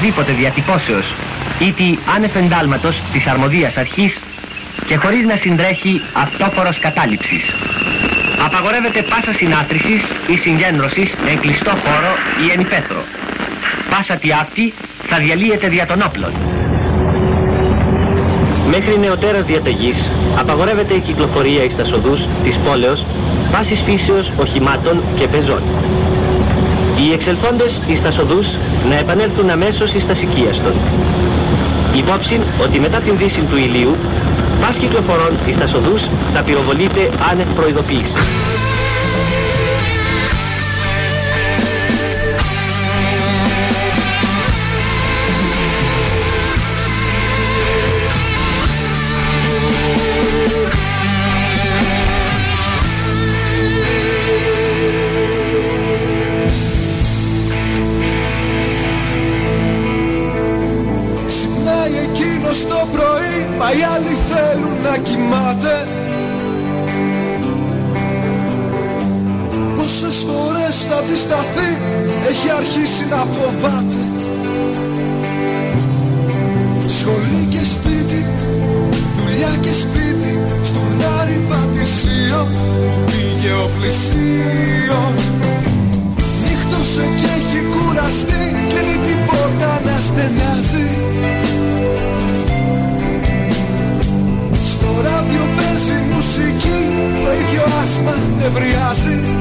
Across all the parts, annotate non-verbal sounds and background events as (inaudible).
οποιασδήποτε διατυπώσεως ή τη ανεφεντάλματος της αρμοδίας αρχής και χωρίς να συντρέχει αυτόφορος κατάληψης. Απαγορεύεται πάσα συνάτρισης ή συγκέντρωσης εν κλειστό χώρο ή εν υπέθρο. Πάσα τι άκτη θα διαλύεται δια των όπλων. Μέχρι νεωτέρας διαταγής απαγορεύεται η κυκλοφορία εις τα σοδούς της πόλεως βάσης φύσεως οχημάτων και πεζών. Οι εξελφώντε εις τα σοδούς να επανέλθουν αμέσως εις τα των. Υπόψη ότι μετά την δύση του ηλίου, του κυκλοφορών εις τα σοδούς θα πυροβολείται άνευ προειδοποίησης. δεν Στο ράδιο παίζει μουσική Το ίδιο άσμα νευριάζει.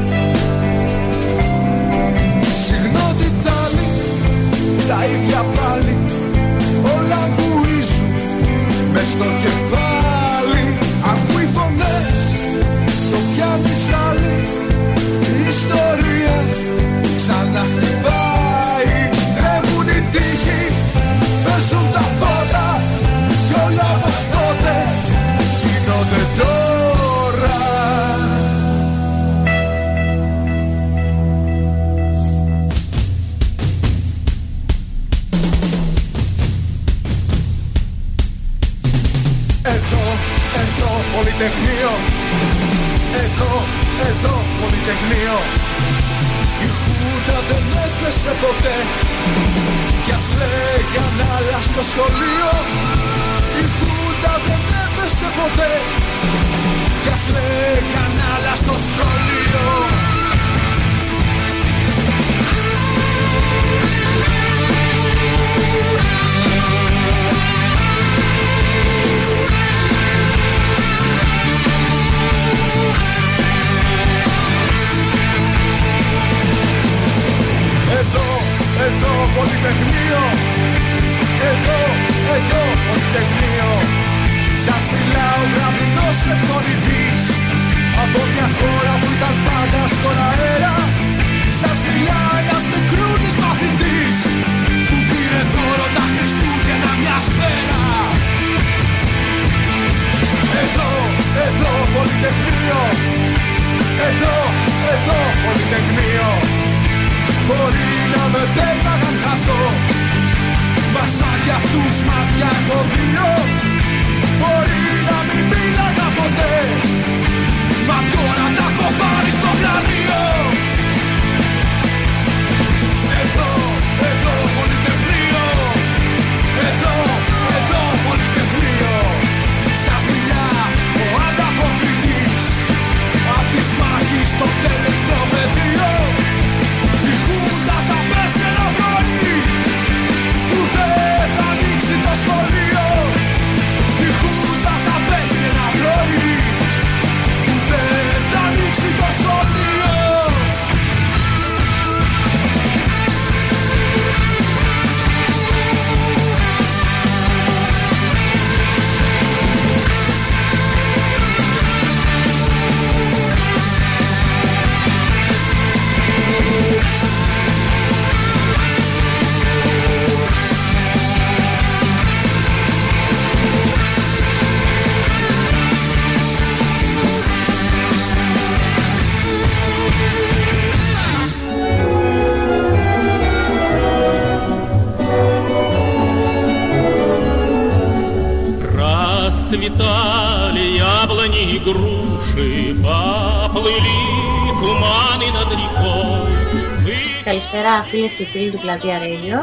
Καλησπέρα φίλες και φίλοι του Πλατεία Radio.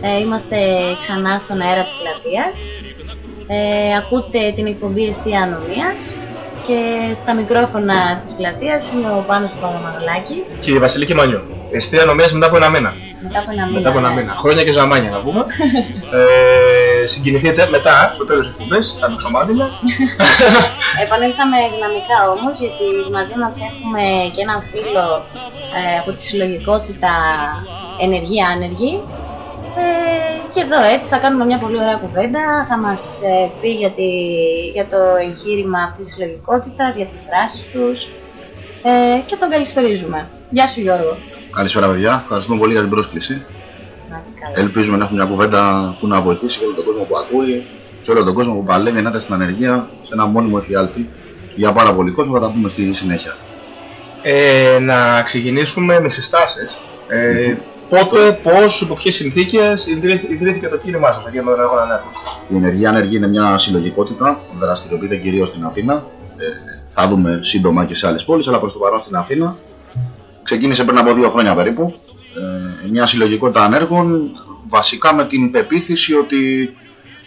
Ε, είμαστε ξανά στον αέρα της Πλατείας. Ε, ακούτε την εκπομπή Εστία Ανομίας και στα μικρόφωνα της Πλατείας είναι ο Πάνος Παπαμανολάκης. Και η Βασιλική Μανιού. Εστία Ανομίας μετά από ένα μήνα. Μετά από ένα μήνα. Μετά από ένα ναι. μήνα. Χρόνια και ζαμάνια να πούμε. (laughs) ε, συγκινηθείτε μετά, στο τέλος της εκπομπής, τα μισομάτιλα. (laughs) Επανήλθαμε δυναμικά όμως γιατί μαζί μας έχουμε και έναν φίλο ε, από τη συλλογικότητα ενεργή άνεργη ε, και εδώ έτσι θα κάνουμε μια πολύ ωραία κουβέντα, θα μας ε, πει για, τη, για το εγχείρημα αυτής της συλλογικότητας, για τις δράσεις τους ε, και τον καλησπερίζουμε. Γεια σου Γιώργο. Καλησπέρα, παιδιά. Ευχαριστούμε πολύ για την πρόσκληση. Να είσαι καλά. Ελπίζουμε να έχουμε μια κουβέντα που να βοηθήσει και όλο τον κόσμο που ακούει και όλο τον κόσμο που παλεύει ενάντια στην ανεργία σε ένα μόνιμο εφιάλτη για πάρα πολύ κόσμο. Θα τα πούμε στη συνέχεια. Ε, να ξεκινήσουμε με συστάσεις. Ε, πότε, πώς, υπό ποιες συνθήκες ιδρύθη- ιδρύθηκε το κίνημά σας για τον αγώνα ανέργων. Η ενεργεία ανεργία είναι μια συλλογικότητα, δραστηριοποιείται κυρίως στην Αθήνα. Ε, θα δούμε σύντομα και σε άλλες πόλεις, αλλά προς το παρόν στην Αθήνα. Ξεκίνησε πριν από δύο χρόνια περίπου. Ε, μια συλλογικότητα ανέργων, βασικά με την πεποίθηση ότι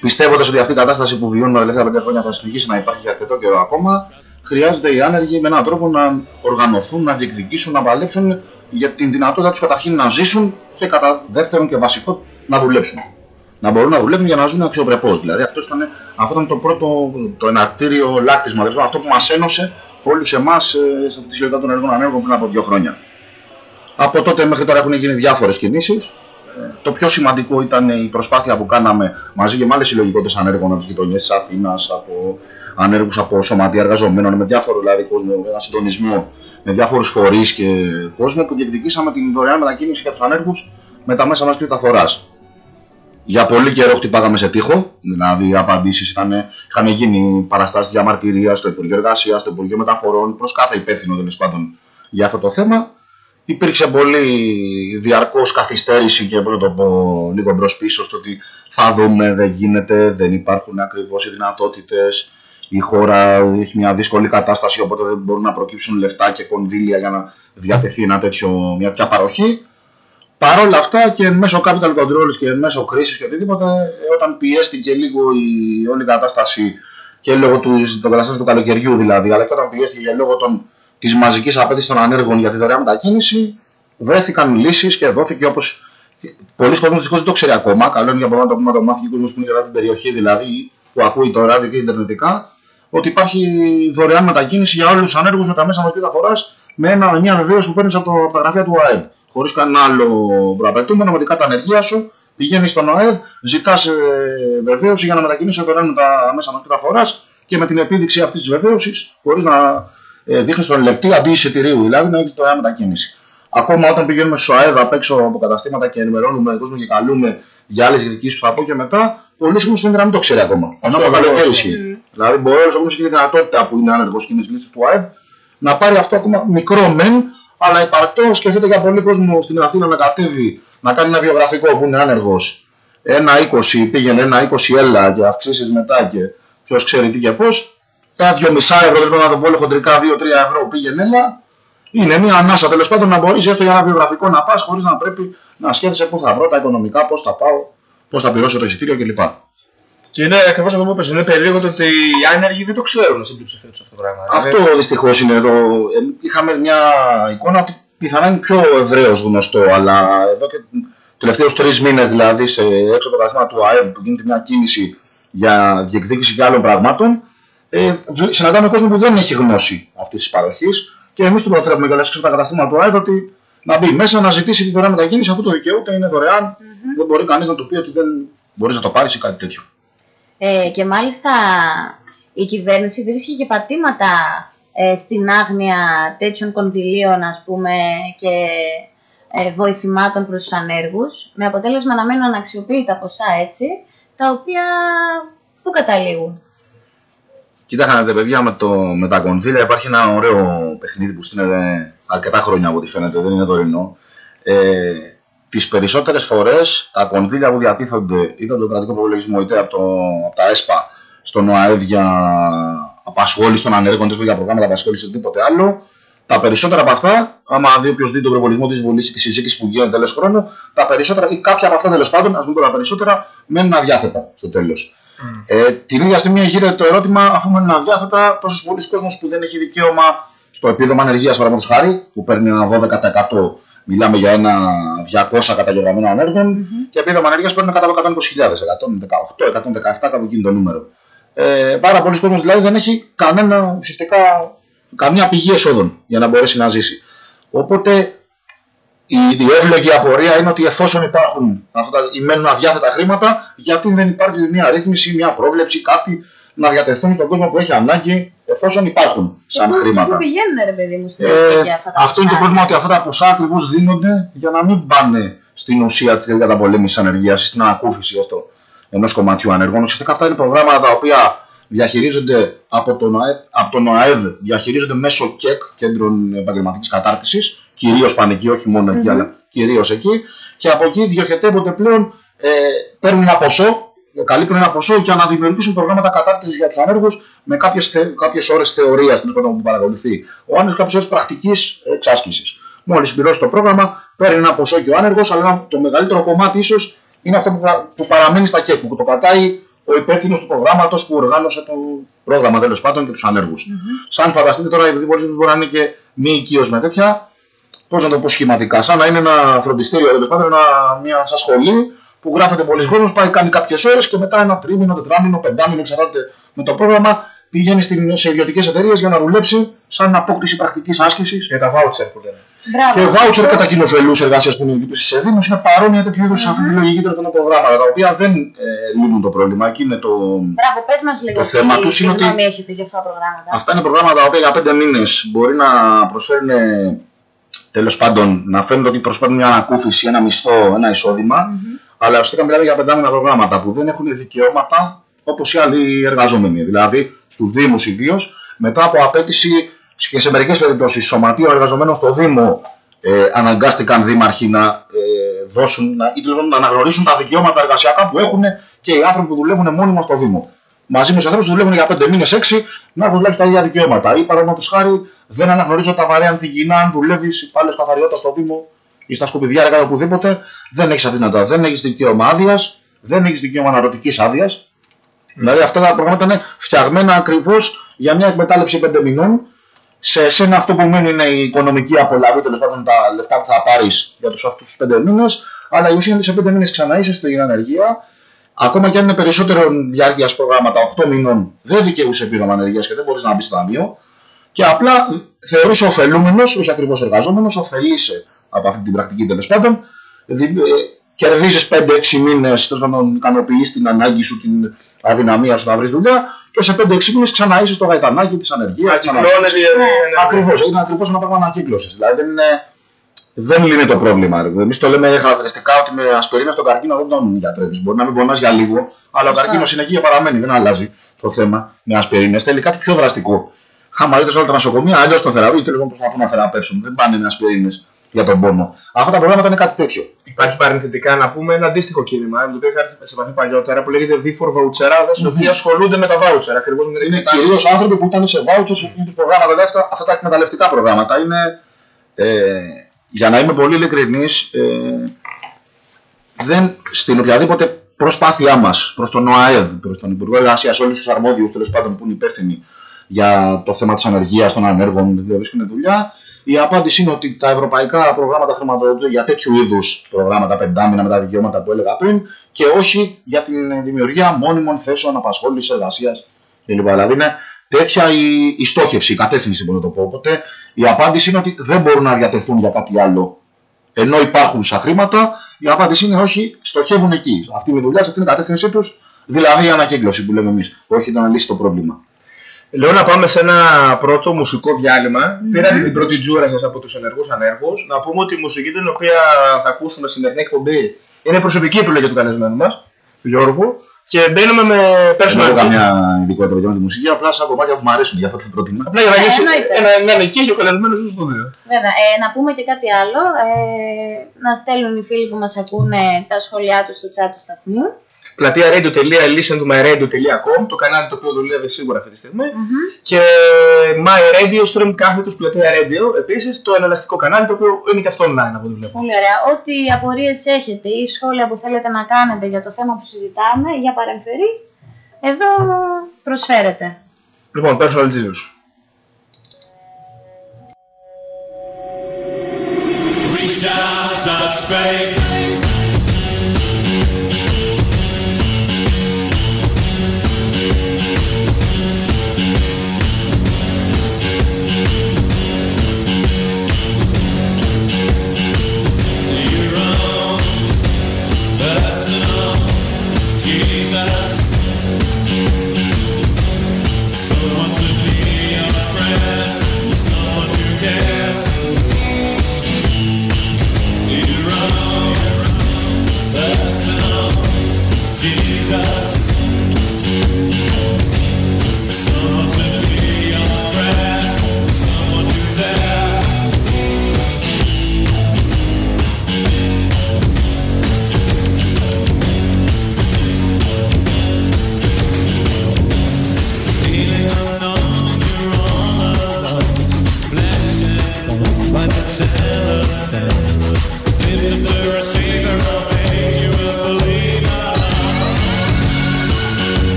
πιστεύοντας ότι αυτή η κατάσταση που βιώνουμε τα τελευταία πέντε χρόνια θα συνεχίσει να υπάρχει για αρκετό καιρό ακόμα, χρειάζεται οι άνεργοι με έναν τρόπο να οργανωθούν, να διεκδικήσουν, να παλέψουν για την δυνατότητα τους καταρχήν να ζήσουν και κατά δεύτερον και βασικό να δουλέψουν να μπορούν να δουλεύουν για να ζουν αξιοπρεπώς. Δηλαδή αυτό ήταν, αυτό ήταν το πρώτο, το εναρτήριο λάκτισμα, δηλαδή αυτό που μας ένωσε όλους εμάς σε αυτή τη συλλογικότητα των ενεργών ανέργων πριν από δύο χρόνια. Από τότε μέχρι τώρα έχουν γίνει διάφορες κινήσεις. Το πιο σημαντικό ήταν η προσπάθεια που κάναμε μαζί και με άλλες συλλογικότητες ανέργων από τις γειτονιές της Αθήνας, από ανέργους από σωματεία εργαζομένων, με διάφορο δηλαδή κόσμο, με ένα συντονισμό με διάφορους φορείς και κόσμο που διεκδικήσαμε την δωρεάν μετακίνηση για τους ανέργους με τα μέσα μαζική μεταφορά. Για πολύ καιρό χτυπάγαμε σε τείχο, δηλαδή οι απαντήσεις είχαν γίνει παραστάσεις διαμαρτυρίας στο Υπουργείο Εργασίας, στο Υπουργείο Μεταφορών, προς κάθε υπεύθυνο τέλος πάντων για αυτό το θέμα. Υπήρξε πολύ διαρκώς καθυστέρηση και πώς να το πω λίγο μπρος πίσω στο ότι θα δούμε, δεν γίνεται, δεν υπάρχουν ακριβώς οι δυνατότητες. Η χώρα έχει μια δύσκολη κατάσταση, οπότε δεν μπορούν να προκύψουν λεφτά και κονδύλια για να διατεθεί ένα τέτοιο, μια τέτοια παροχή. Παρ' όλα αυτά και εν μέσω capital controls και εν μέσω κρίσης και οτιδήποτε, ε, όταν πιέστηκε λίγο η όλη κατάσταση και λόγω του, των καταστάσεων του καλοκαιριού δηλαδή, αλλά και όταν πιέστηκε και λόγω των, της μαζικής απέτησης των ανέργων για τη δωρεάν μετακίνηση, βρέθηκαν λύσεις και δόθηκε όπως πολλοί κόσμοι δυστυχώς δεν το ξέρει ακόμα, καλό είναι για να το πούμε να το μάθει και ο κόσμος που είναι για την περιοχή δηλαδή, που ακούει το ράδιο και ιντερνετικά, ότι υπάρχει δωρεάν μετακίνηση για όλους τους ανέργους με τα μέσα μαζικής μεταφοράς με, ένα, με μια βεβαίωση που παίρνεις από, το, από τα γραφεία του ΑΕΔ χωρίς κανένα άλλο προαπαιτούμενο, με την κάρτα ανεργία σου, πηγαίνεις στον ΟΕΔ, ζητάς ε, βεβαίωση για να μετακινήσει δωρεάν με τα μέσα μαζικής μεταφοράς και με την επίδειξη αυτής της βεβαίωσης, χωρίς να ε, δείχνεις τον λεπτή αντί εισιτηρίου, δηλαδή να έχεις δωρεάν μετακίνηση. Ακόμα όταν πηγαίνουμε στο ΑΕΔ απ' έξω από καταστήματα και ενημερώνουμε κόσμο και καλούμε για άλλες διεκδικήσει που θα πω και μετά, πολλοί κόσμοι φαίνεται να μην το ξέρει ακόμα. Ενώ από καλοκαίρι ισχύει. Δηλαδή, μπορεί ο κόσμος έχει τη δυνατότητα που είναι άνεργος και είναι στι λίστε του ΑΕΔ να πάρει αυτό ακόμα μικρό μεν, αλλά υπαρκτό σκεφτείτε για πολύ κόσμο στην Αθήνα να κατέβει να κάνει ένα βιογραφικό που είναι άνεργος. Ένα 20 πήγαινε, ένα 20 έλα και αυξήσεις μετά και ποιος ξέρει τι και πώς. Τα 2,5 ευρώ, δηλαδή να το πω χοντρικά 2-3 ευρώ πήγαινε έλα. Είναι μια ανάσα τέλος πάντων να μπορείς έστω για ένα βιογραφικό να πας χωρίς να πρέπει να σκέφτεσαι πού θα βρω τα οικονομικά, πώς θα πάω, πώς θα πληρώσω το εισιτήριο κλπ. Και είναι ακριβώς αυτό που είπες, είναι περίεργο το ότι οι άνεργοι δεν το ξέρουν στην πλειοψηφία του αυτό το πράγμα. Αυτό δυστυχώς είναι εδώ. Ε, Είχαμε μια εικόνα ότι πιθανά είναι πιο ευρέως γνωστό, αλλά εδώ και του τελευταίους τρεις μήνες δηλαδή σε έξω από το κατάστημα του ΑΕΒ που γίνεται μια κίνηση για διεκδίκηση και άλλων πραγμάτων, ε, βλέ- συναντάμε κόσμο που δεν έχει γνώση αυτής της παροχής και εμείς του προτρέπουμε κιόλας έξω από τα καταστήματα του ΑΕΒ ότι να μπει μέσα να ζητήσει τη δωρεάν μετακίνηση αφού το δικαιούται, είναι δωρεάν. Δεν μπορεί κανείς να του πει ότι δεν μπορείς να το πάρεις ή κάτι τέτοιο. Ε, και μάλιστα η κυβέρνηση βρίσκει και πατήματα ε, στην άγνοια τέτοιων κονδυλίων ας πούμε και ε, βοηθημάτων προς τους ανέργους με αποτέλεσμα να μένουν αναξιοποιητά ποσά έτσι τα οποία πού καταλήγουν. Κοίταξα παιδιά με, το, με τα κονδύλια υπάρχει ένα ωραίο παιχνίδι που στείνεται αρκετά χρόνια από ό,τι φαίνεται, δεν είναι δωρινό. Ε, τις περισσότερες φορές τα κονδύλια που διατίθονται είτε από το κρατικό προπολογισμό είτε από, το, από τα ΕΣΠΑ στον ΟΑΕΔ για απασχόληση των ανέργων, είτε για προγράμματα απασχόλησης ή οτιδήποτε άλλο, Τα περισσότερα από αυτά, άμα δει όποιος δει τον προπολισμό της Βουλής και της συζήτησης που γίνεται τέλος χρόνου, τα περισσότερα ή κάποια από αυτά τέλος πάντων, ας πούμε τα περισσότερα, μένουν αδιάθετα στο τέλος. Mm. Ε, την ίδια στιγμή γίνεται το ερώτημα, αφού μένουν αδιάθετα, τόσος πολλοί κόσμος που δεν έχει δικαίωμα στο επίδομα ανεργίας, παραδείγματος χάρη, που παίρνει ένα 12%, μιλάμε για ένα 200 καταγεγραμμένα ανέργων, mm-hmm. και επίδομα ανεργίας παίρνει κάτω από 120.000, 118, 117, κάπου εκεί το νούμερο. Ε, πάρα πολλοί κόσμοι δηλαδή δεν έχει κανένα ουσιαστικά καμία πηγή εσόδων για να μπορέσει να ζήσει. Οπότε η, η εύλογη απορία είναι ότι εφόσον υπάρχουν αυτά τα μένουν αδιάθετα χρήματα, γιατί δεν υπάρχει μια ρύθμιση, μια πρόβλεψη, κάτι να διατεθούν στον κόσμο που έχει ανάγκη εφόσον υπάρχουν σαν πού, χρήματα. Πού πηγαίνουν, ρε παιδί μου, στην Ε, αυτά τα αυτό είναι το ποσά. πρόβλημα ότι αυτά τα ποσά ακριβώς δίνονται για να μην πάνε στην ουσία της καταπολέμησης ανεργίας ή στην ανακούφιση ενός κομματιού ανεργών. Ουσιαστικά αυτά είναι προγράμματα τα οποία διαχειρίζονται από τον, ΑΕΔ, από τον ΟΑΕΔ, διαχειρίζονται μέσω ΚΕΚ, Κέντρων Επαγγελματικής Κατάρτισης, κυρίως πανεκεί, όχι μόνο εκεί, αλλά κυρίως εκεί. Και από εκεί διοχετεύονται πλέον, ε, παίρνουν ένα ποσό, ε, καλύπτουν ένα ποσό για να δημιουργήσουν προγράμματα κατάρτισης για τους ανέργους με κάποιες κάποιες ώρες θεωρίας που παρακολουθεί. Ο άνεργος κάποιες ώρες πρακτικής εξάσκησης. Μόλις συμπληρώσει το πρόγραμμα, παίρνει ένα ποσό και ο άνεργος, αλλά το μεγαλύτερο κομμάτι ίσως είναι αυτό που, θα, που παραμένει στα ΚΕΚ, που το πατάει ο υπεύθυνος του προγράμματος που οργάνωσε το πρόγραμμα τέλος πάντων και τους ανεργου Σαν φανταστείτε τώρα, επειδή πολλοί μπορεί να είναι και μη οικείος με τέτοια, πώς να το πω σχηματικά, σαν να είναι ένα φροντιστήριο τέλος πάντων, ένα, μια σαν σχολή που γράφεται πολλοί κόσμος, πάει κάνει κάποιες ώρες και μετά ένα τρίμηνο, τετράμινο, πεντάμινο, εξαρτάται με το πρόγραμμα, πηγαίνει στην, σε ιδιωτικές εταιρείες για να δουλέψει σαν απόκτηση πρακτικής άσκησης. Για τα voucher που λένε. Και Μπράβο. βάουτσερ κατά κοινοφελούς εργασίας που είναι η δίπλα στι Δήμους είναι παρόμοια τέτοιου είδους αυτή τη λογική τέλο πάντων προγράμματα τα οποία δεν ε, λύνουν το πρόβλημα. Εκεί είναι το. Μπράβο, πες μας λίγο Το θέμα τι- τους τι είναι ότι- γνώμη έχετε για αυτά τα προγράμματα. Αυτά είναι προγράμματα τα οποία για πέντε μήνες μπορεί να προσφέρουν τέλος πάντων να φαίνεται ότι προσφέρουν μια ανακούφιση, ένα μισθό, ένα εισόδημα. Αλλά ουσιαστικά μιλάμε για πεντάμινα προγράμματα που δεν έχουν δικαιώματα όπως οι άλλοι εργαζόμενοι. Δηλαδή στους Δήμους ιδίως μετά από απέτηση και σε μερικές περιπτώσεις σωματείων εργαζομένων στο Δήμο ε, αναγκάστηκαν δήμαρχοι να ε, δώσουν να, ή τουλάχιστον να αναγνωρίσουν τα δικαιώματα εργασιακά που έχουν και οι άνθρωποι που δουλεύουν μόνιμα στο Δήμο. Μαζί με τους ανθρώπους που δουλεύουν για 5 μήνες, 6 να έχουν δουλέψει τα ίδια δικαιώματα. Ή παραδείγματος χάρη δεν αναγνωρίζω τα βαρέα ανθυγιεινά αν δουλεύεις υπάλληλος καθαριότητας στο Δήμο ή στα σκουπιδιά ή κάπου οπουδήποτε. Δεν έχεις αυτή τη δυνατότητα. Δεν έχεις δικαίωμα άδειας, δεν έχεις δικαίωμα αναρωτικής άδειας. Δηλαδή αυτά τα προγράμματα είναι φτιαγμένα ακριβώς για μια εκμετάλλευση 5 μηνών. Σε εσένα αυτό που μένει είναι η οικονομική απολαυή, τέλος πάντων τα λεφτά που θα πάρεις για τους αυτούς τους 5 μήνες. Αλλά η ουσία είναι ότι σε 5 μήνες ξανά είσαι στην ανεργία. Ακόμα και αν είναι περισσότερο διάρκεια προγράμματα, 8 μηνών, δεν δικαιούσε επίδομα ανεργίας και δεν μπορείς να μπεις στο ταμείο. Και απλά θεωρείσαι ωφελούμενος, όχι ακριβώς εργαζόμενος, ωφελείσαι από αυτή την πρακτική τέλος πάντων. Δι- ε, Κερδίζεις 5-6 μήνες, τέλος πάντων ικανοποιείς την ανάγκη σου, την αδυναμία σου να βρεις δουλειά και σε 5-6 μήνες ξανά είσαι στο γαϊτανάκι της ανεργίας. Ανακυκλώνεται η Ακριβώς, είναι ακριβώς ένα πράγμα ανακύκλωσης. Δηλαδή δεν, είναι, δεν λύνει το πρόβλημα. Εμείς το λέμε χαρακτηριστικά ότι με ασπιρίνα στον καρκίνο δεν τον γιατρεύεις. Μπορεί να μην πονάς για λίγο, αλλά ο Σωστά. καρκίνος είναι εκεί και παραμένει. Δεν αλλάζει το θέμα με ασπιρίνε. Θέλει κάτι πιο δραστικό. Άμα δείτε σε όλα τα νοσοκομεία, αλλιώς το θεραπεύουν, τέλο προσπαθούν να θεραπεύσουν. Δεν πάνε με ασπιρίνε για τον πόνο. Αυτά τα προγράμματα είναι κάτι τέτοιο. Υπάρχει παρενθετικά να πούμε ένα αντίστοιχο κίνημα, με το οποίο είχα έρθει σε επαφή παλιότερα, που λέγεται V4 Voucherάδες, οι οποίοι ασχολούνται με τα voucher. Ακριβώς με την Είναι εκμετάλλευση. κυρίως άνθρωποι που ήταν σε vouchers ή τους προγράμματα. Δηλαδή αυτά, αυτά τα εκμεταλλευτικά προγράμματα είναι. Ε, για να είμαι πολύ ειλικρινής, ε, δεν στην οποιαδήποτε προσπάθειά μας προς τον ΟΑΕΔ, προς τον Υπουργό Εργασίας, όλους τους αρμόδιους τέλος πάντων που είναι υπεύθυνοι για το θέμα της ανεργίας των ανέργων, που βρίσκουν δουλειά, η απάντηση είναι ότι τα ευρωπαϊκά προγράμματα χρηματοδοτούνται για τέτοιου είδους προγράμματα πεντάμινα με τα δικαιώματα που έλεγα πριν και όχι για την δημιουργία μόνιμων θέσεων απασχόλησης, εργασίας κλπ. Δηλαδή είναι τέτοια η, η στόχευση, η κατεύθυνση μπορώ να το πω. Οπότε η απάντηση είναι ότι δεν μπορούν να διατεθούν για κάτι άλλο. Ενώ υπάρχουν σαν χρήματα, η απάντηση είναι όχι, στοχεύουν εκεί. Αυτή είναι η δουλειά, αυτή είναι η κατεύθυνσή τους, δηλαδή η ανακύκλωση που λέμε εμείς. Όχι το να λύσει το πρόβλημα. Λέω να πάμε σε ένα πρώτο μουσικό διάλειμμα. Πήρατε την πρώτη τζούρα σας από τους ενεργούς ανέργους. Να πούμε ότι η μουσική την οποία θα ακούσουμε στην σημερινή εκπομπή είναι προσωπική επιλογή του καλεσμένου μας, του Γιώργου. Και μπαίνουμε με Δεν personal έχω hit. καμιά ειδικότητα για τη μουσική, απλά σαν κομμάτια που μου αρέσουν, για αυτό το πρότεινα. Απλά για να Ε, νιώσει εννοείται. ένα, να είναι εκεί και ο καλεσμένος στο στούντιο. Βέβαια, ε, να πούμε και κάτι άλλο. Ε, να στέλνουν οι φίλοι που μας ακούνε τα σχόλιά τους στο chat του σταθμού. Πλατεία radio.listentomyradio.com, το κανάλι το οποίο δουλεύει σίγουρα αυτή τη στιγμη Και My Radio Stream κάθετος πλατεία Radio, επίσης το εναλλακτικό κανάλι το οποίο είναι και αυτό online από ό,τι βλέπω. Πολύ ωραία. Ό,τι απορίες έχετε ή σχόλια που θέλετε να κάνετε για το θέμα που συζητάμε, για παρεμφερή, εδώ προσφέρετε. Λοιπόν, Personal Jesus. Reach out, touch space.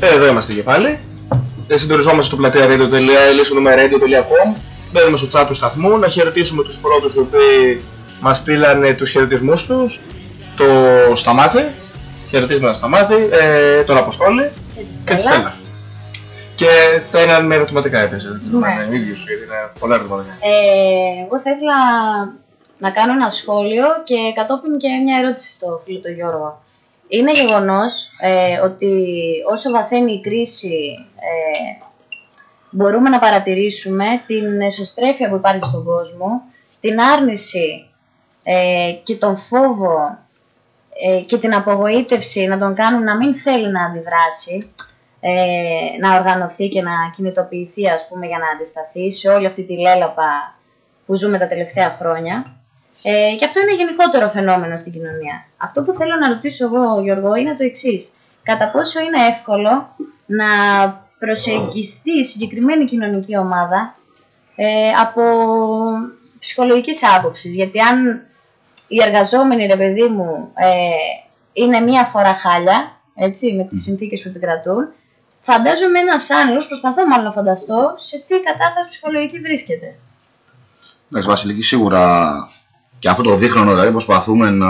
Εδώ είμαστε και πάλι. Ε, Συντονιζόμαστε στο πλατεία radio.com. Μπαίνουμε στο chat του σταθμού να χαιρετήσουμε τους πρώτους οι οποίοι μας στείλανε τους χαιρετισμούς τους. Το Σταμάτη, χαιρετίσματα Σταμάτη, ε, τον Αποστόλη Και τη και τη Στέλλα. Στέλλα. Και το ένα με ερωτηματικά έπαιζε. Δεν θυμάμαι, Ναι. ίδιος, γιατί είναι πολλά ερωτηματικά. Ε, εγώ θα ήθελα να κάνω ένα σχόλιο και κατόπιν και μια ερώτηση στο φίλο τον Γιώργο. Είναι γεγονός ε, ότι όσο βαθαίνει η κρίση ε, μπορούμε να παρατηρήσουμε την εσωστρέφεια που υπάρχει στον κόσμο, την άρνηση ε, και τον φόβο ε, και την απογοήτευση να τον κάνουν να μην θέλει να αντιδράσει, ε, να οργανωθεί και να κινητοποιηθεί ας πούμε για να αντισταθεί σε όλη αυτή τη λέλαπα που ζούμε τα τελευταία χρόνια. Ε, και αυτό είναι γενικότερο φαινόμενο στην κοινωνία. Αυτό που θέλω να ρωτήσω εγώ, Γιώργο, είναι το εξής. Κατά πόσο είναι εύκολο να προσεγγιστεί η συγκεκριμένη κοινωνική ομάδα ε, από ψυχολογικής άποψης; Γιατί αν οι εργαζόμενοι, ρε παιδί μου, ε, είναι μία φορά χάλια, έτσι, με τις συνθήκες που επικρατούν, φαντάζομαι ένας άλλος, προσπαθώ μάλλον να φανταστώ, σε τι κατάσταση ψυχολογική βρίσκεται. Εντάξει, Βασιλική, σίγουρα και αυτό το δίχρονο, δηλαδή προσπαθούμε να